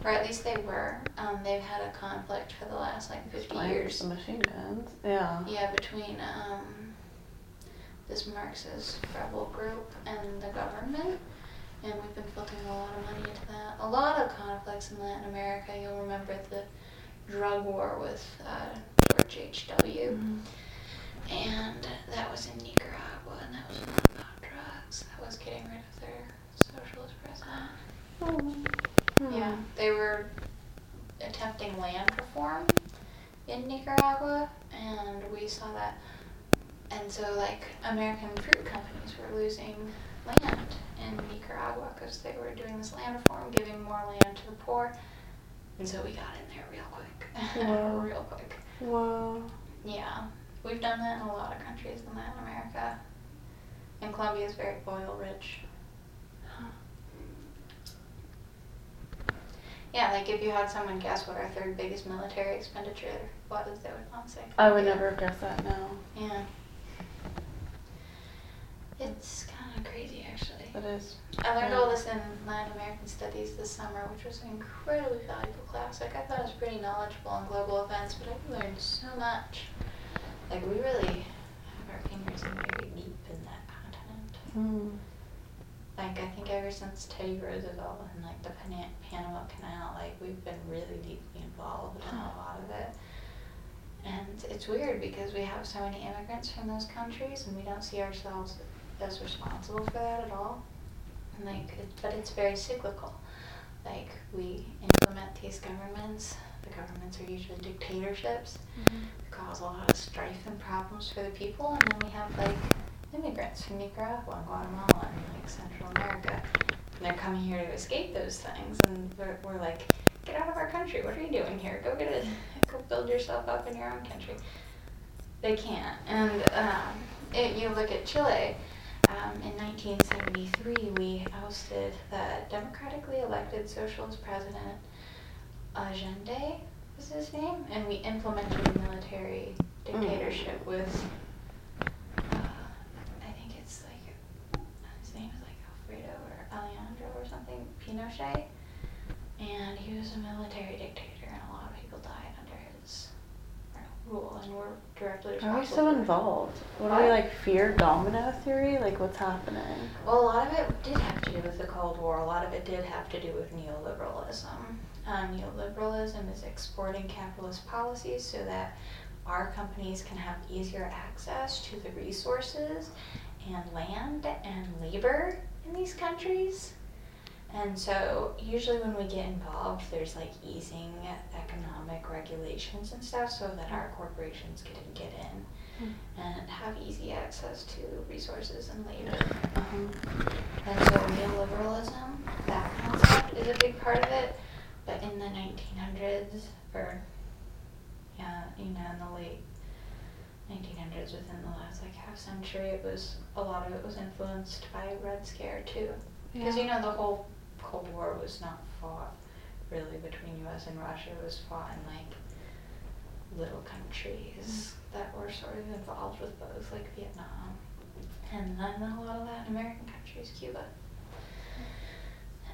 or at least they were. Um, they've had a conflict for the last like fifty years. The machine guns. Yeah. Yeah, between um, this Marxist rebel group and the government. And we've been filtering a lot of money into that. A lot of conflicts in Latin America. You'll remember the drug war with uh, George H.W. Mhm. And that was in Nicaragua, and that was about drugs. That was getting rid of their socialist president. Oh. Hmm. Yeah, they were attempting land reform in Nicaragua, and we saw that. And so, like, American fruit companies were losing land in Nicaragua because they were doing this land reform, giving more land to the poor. And so we got in there real quick. Wow. real quick. Whoa. Yeah, we've done that in a lot of countries in Latin America. And Colombia is very oil rich. Yeah, like if you had someone guess what our third biggest military expenditure was, they would not say. I would never guess that now. Yeah. It's kind of crazy, actually. That is. I learned Yeah. all this in Latin American studies this summer, which was an incredibly valuable class. Like I thought I was pretty knowledgeable on global events, but I learned so much. Like we really have our fingers in very deep in that continent. Mm. Like I think ever since Teddy Roosevelt and like the Pana- Panama Canal, like we've been really deeply involved in a lot of it. And it's weird because we have so many immigrants from those countries, and we don't see ourselves as responsible for that at all. And like, it, but it's very cyclical. Like we implement these governments. The governments are usually dictatorships cause a lot of strife and problems for the people, and then we have like immigrants from Nicaragua and Guatemala and like Central America. And they're coming here to escape those things, and we're, we're like, get out of our country. What are you doing here? Go get it. Go build yourself up in your own country. They can't, and um, it, you look at Chile. Um, in 1973, we ousted the democratically elected socialist president Allende was his name, and we implemented a military dictatorship with. Uh, I think it's like his name is like Alfredo or Alejandro or something Pinochet, and he was a military dictator, and a lot of people died under his rule, and we're directly Why are we so involved? What are we like fear domino theory? Like what's happening? Well, a lot of it did have to do with the Cold War. A lot of it did have to do with neoliberalism. Um, neoliberalism is exporting capitalist policies so that our companies can have easier access to the resources and land and labor in these countries. And so, usually, when we get involved, there's like easing economic regulations and stuff so that our corporations can get in and have easy access to resources and labor. Uh-huh. And so neoliberalism, that concept is a big part of it. But in the 1900s, or yeah, you know, in the late 1900s, within the last like half century, it was a lot of it was influenced by Red Scare too. Because you know the whole Cold War was not fought really between U.S. and Russia. It was fought in like little countries mm-hmm. that were sort of involved with both, like Vietnam, and then a lot of Latin American countries, Cuba.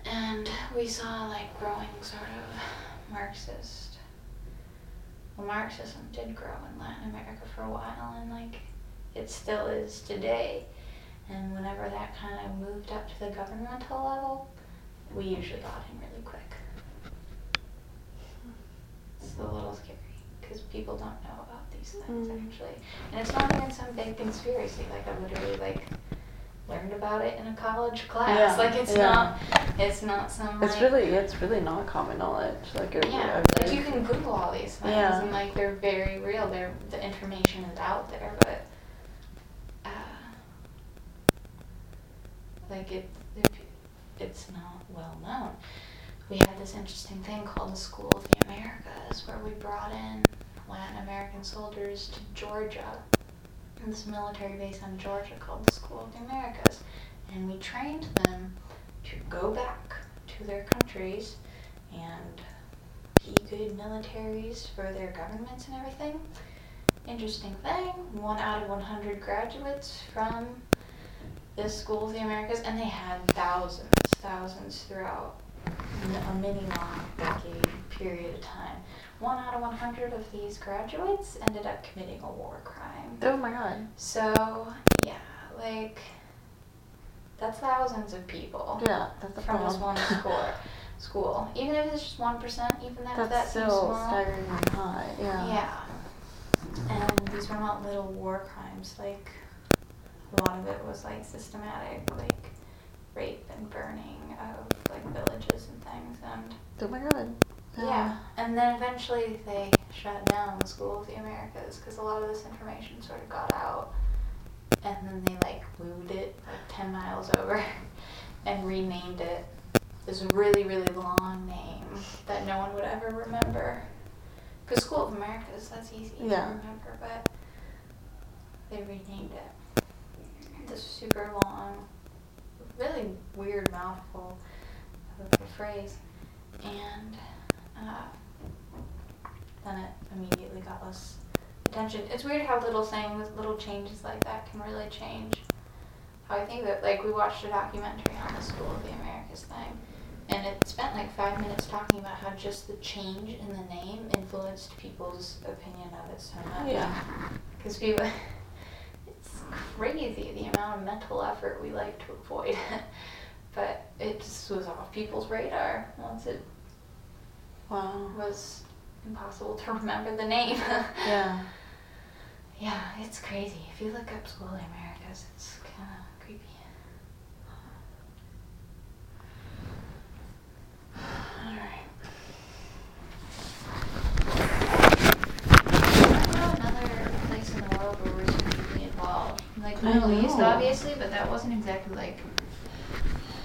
And we saw like growing sort of Marxist. Well, Marxism did grow in Latin America for a while, and like it still is today. And whenever that kind of moved up to the governmental level, we usually got in really quick. It's a little scary because people don't know about these things Mm. actually, and it's not even some big conspiracy. Like I literally like learned about it in a college class. Yeah, Like it's yeah. not, it's not some. It's like, really it's really not common knowledge. Like it, yeah, I- like you can Google all these things Yeah. and like they're very real. They're the information is out there, but uh, like it, it, it's not well known. We had this interesting thing called the School of the Americas, where we brought in Latin American soldiers to Georgia, this military base in Georgia called the School of the Americas, and we trained them to go back to their countries and be good militaries for their governments and everything. Interesting thing, one out of 100 graduates from this School of the Americas, and they had thousands, thousands throughout a mini long decade period of time. One out of 100 of these graduates ended up committing a war crime. Oh my god. So, yeah, like, that's thousands of people Yeah, that's a from this one school. School, even if it's just one percent, even that That's that seems still small. staggeringly high. Yeah. Yeah. And these were not little war crimes. Like a lot of it was like systematic, like rape and burning of like villages and things. And Oh my god. yeah. And then eventually they shut down the School of the Americas because a lot of this information sort of got out. And then they like moved it like 10 miles over and renamed it this really, really long name that no one would ever remember. Because School of Americas, that's easy to remember, but they renamed it. This super long, really weird mouthful of a phrase. And uh, then it immediately got less attention. It's weird how little things, little changes like that can really change how I think that. Like, we watched a documentary on the School of the Americas thing, and it spent like five minutes talking about how just the change in the name influenced people's opinion of it so much. Yeah. Because people, crazy the amount of mental effort we like to avoid. but it just was off people's radar once it Wow. was impossible to remember the name. Yeah. yeah, it's crazy. If you look up School of Americas, it's kind of creepy. Alright. I don't know another place in the world where we're so deeply involved. Like Middle East, obviously, but that wasn't exactly like.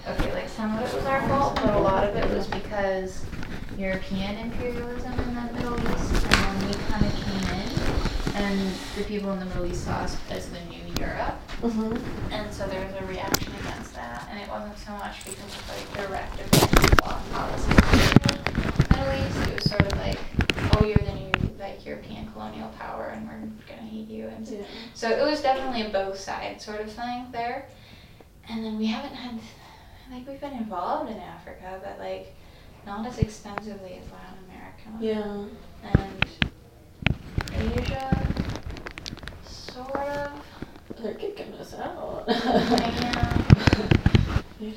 Okay, like some of it was our fault, but a lot of it was because European imperialism in the Middle East, and then we kind of came in and the people in the Middle East saw us as the new Europe. Mhm. And so there was a reaction against that, and it wasn't so much because of like direct law policy in the Middle East. It was sort of like, oh, you're the new like European colonial power, and we're gonna hate you. And Yeah. so it was definitely a both sides sort of thing there. And then we haven't had, like, we've been involved in Africa, but like not as extensively as Latin America. Yeah. And Asia, sort of. They're kicking us out. They're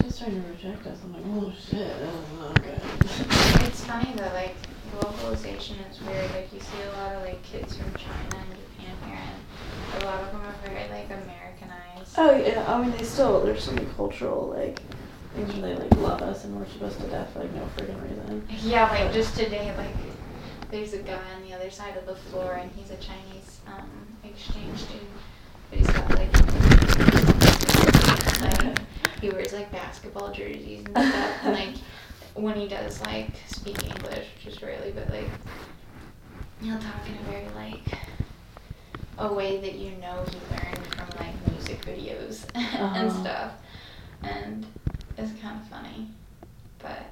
just trying to reject us. I'm like, oh shit, this is not good. It's funny though, like globalization is weird. Like you see a lot of like kids from China and Japan here, and a lot of them are very like Americanized. Oh yeah, I mean they still there's so many cultural like things where they like love us and worship us to death for like no friggin' reason. Yeah, like just today, like there's a guy on the other side of the floor, and he's a Chinese um, exchange student, but he's got like, like he wears like basketball jerseys and stuff, and like when he does like speak English, which is rarely, but like he'll talk in a very like a way that you know he learned from like music videos and Uh-huh. stuff, and it's kind of funny, but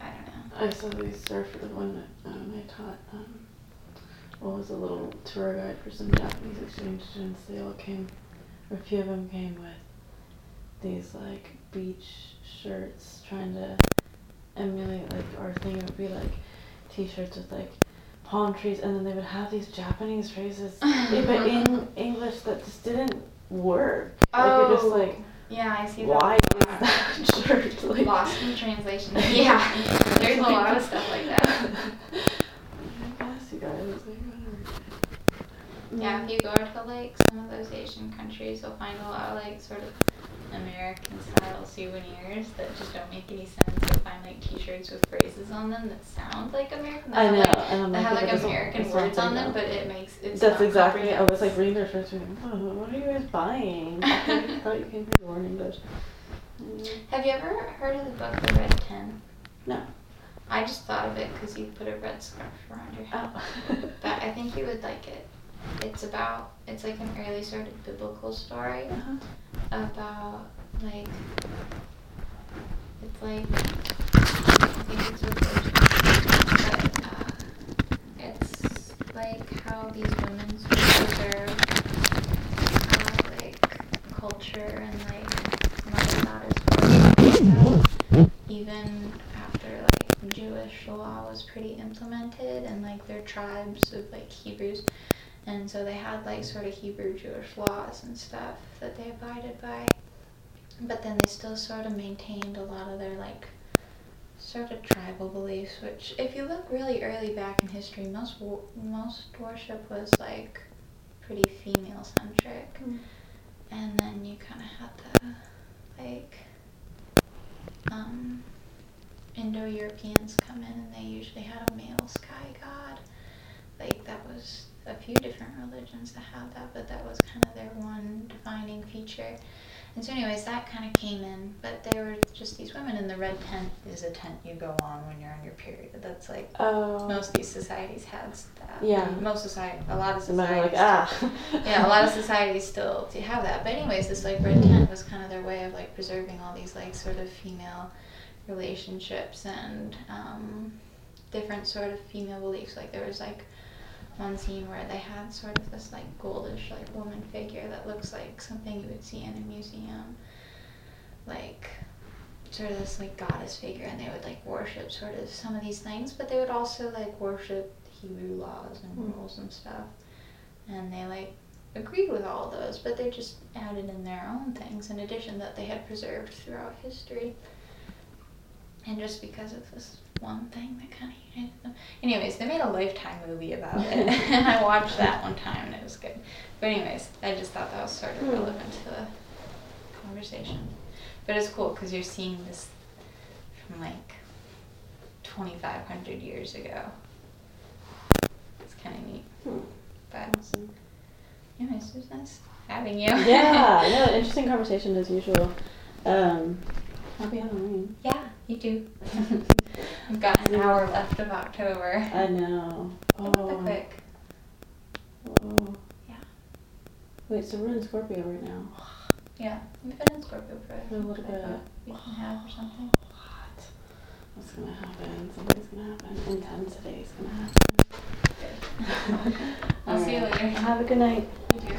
I don't know. I saw these surfers when um, I taught um, what was a little tour guide for some Japanese exchange students. They all came, or a few of them came with these like beach shirts, trying to emulate like our thing. It would be like t-shirts with like palm trees, and then they would have these Japanese phrases, but in English that just didn't work. Like you're just oh. like, yeah, I see why that. is that shirt like Lost in translation. Yeah, there's a lot of stuff like that. I guess you guys, like, whatever. Yeah, if you go to like some of those Asian countries, you'll find a lot of like sort of American style souvenirs that just don't make any sense. You'll find like T-shirts with phrases on them that sound like American. I know, Like, and like, have like American words on them, but it makes it's That's exactly. I was like reading their shirts, being oh, what are you guys buying? I thought you came to learn English. Mm, Have you ever heard of the book The Red Tent? No. I just thought of it because you put a red scarf around your head. Oh. But I think you would like it. It's about, it's like an early sort of biblical story Uh-huh. About like, it's like, I think it's with but uh, it's like how these women preserve uh, like culture and like mother goddess even after like Jewish law was pretty implemented and like their tribes of like Hebrews and so they had like sort of Hebrew Jewish laws and stuff that they abided by. But then they still sort of maintained a lot of their like sort of tribal beliefs, which if you look really early back in history, most wo- most worship was like pretty female centric. Mm. And then you kind of had the like um Indo-Europeans come in and they usually had a male sky god. Like that was a few different religions that have that, but that was kind of their one defining feature. And so, anyways, that kind of came in, but they were just these women, and the red tent is a tent you go on when you're on your period. That's like Oh. most of these societies had that. Yeah. Most society, a lot of societies. like, ah. yeah, a lot of societies still do have that. But anyways, this like red tent was kind of their way of like preserving all these like sort of female relationships and um, different sort of female beliefs. Like there was like one scene where they had sort of this like goldish like woman figure that looks like something you would see in a museum, like sort of this like goddess figure, and they would like worship sort of some of these things, but they would also like worship Hebrew laws and Mm. rules and stuff, and they like agreed with all those, but they just added in their own things in addition that they had preserved throughout history. And just because of this one thing that kind of united them. Anyways, they made a Lifetime movie about it, and I watched that one time, and it was good. But anyways, I just thought that was sort of Hmm. relevant to the conversation. But it's cool because you're seeing this from like 2,500 years ago. It's kind of neat. Hmm. But anyways, it was nice having you. Yeah, no, interesting conversation as usual. Um, happy Halloween. yeah, you too. We've got an hour left of October. I know. Oh, quick. Whoa. Yeah. Wait, so we're in Scorpio right now. Yeah, we've been in Scorpio for a little bit. week and a or something. What? What's gonna happen? Something's gonna happen. Intensity is gonna happen. I'll see you later. Have a good night. You too.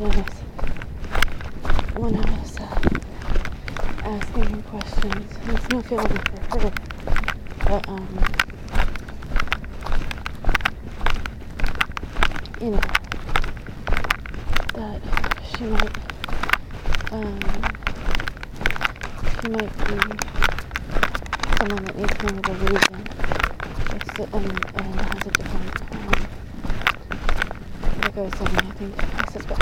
Did notice when I was uh, asking her questions, and it's no feeling for her, but um, you know, that she might, um, she might be someone that needs more of a reason, it's, and, and has a different, um, like I was I think, suspect,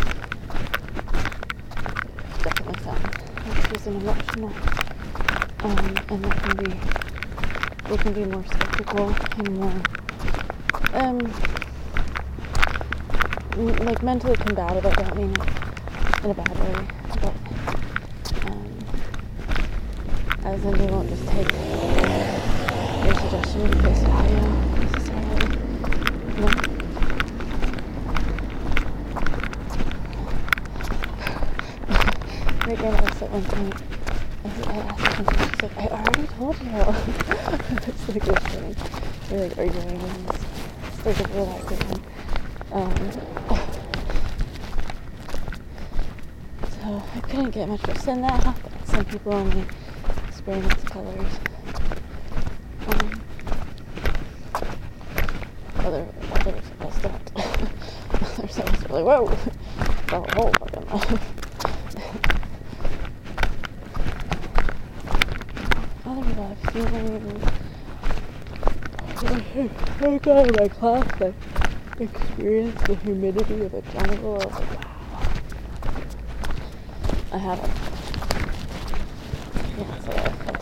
definitely something, that she's emotional, um, and that can be, they can be more skeptical and more, um, like mentally combative. I don't mean it in a bad way, but um, as in they won't just take your suggestion at face value necessarily. No. Now, I was at one point. I, I asked her something. She's like, "I already it's like thing. We're like arguing, it's, it's like a relaxing. Um, so I couldn't get much worse than that. Some people only experience colors. Um, other others just don't. others are just really whoa, the whole fucking Got in my class, I experienced the humidity of a jungle. Oh I was like, wow. I haven't. Yeah, so I felt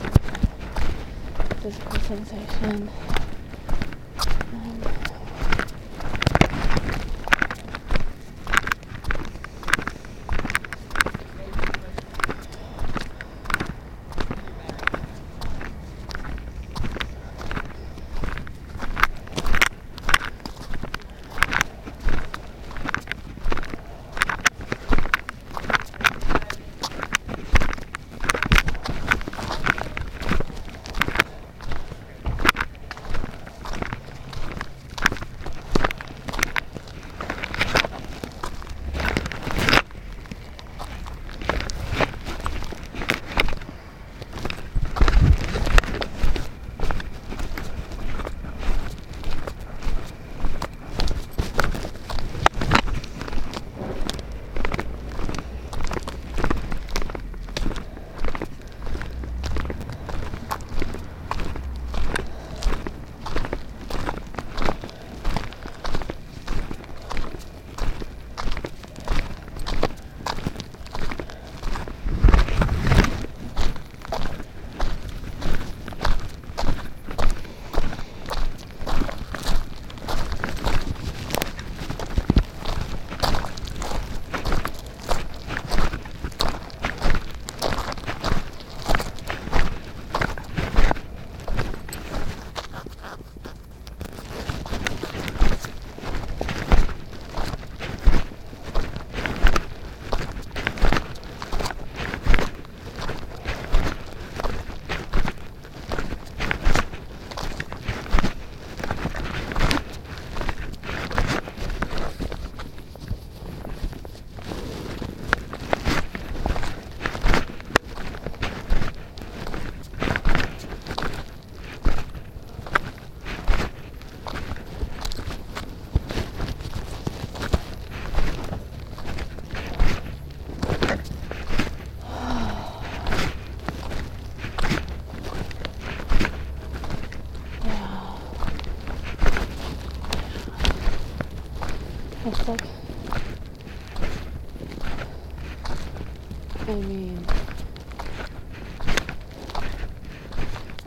physical sensation.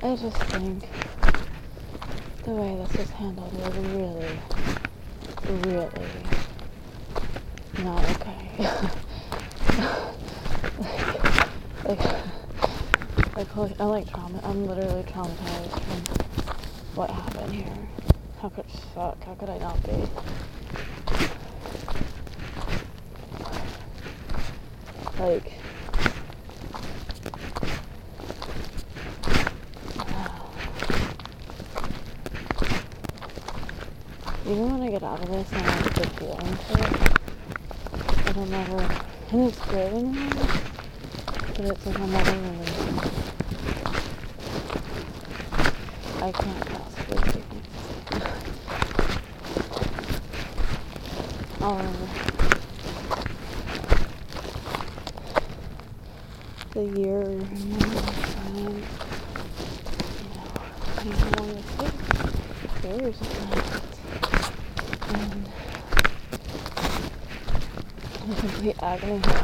I just think the way this was handled was really, really not okay. like, like, like, I'm like trauma. I'm literally traumatized from what happened here. How could fuck? How could I not be? Like, even when I get out of this and I get feeling for it, I don't never, and it's good in a way, I'm I can't possibly take it. The year you know. And the complete agony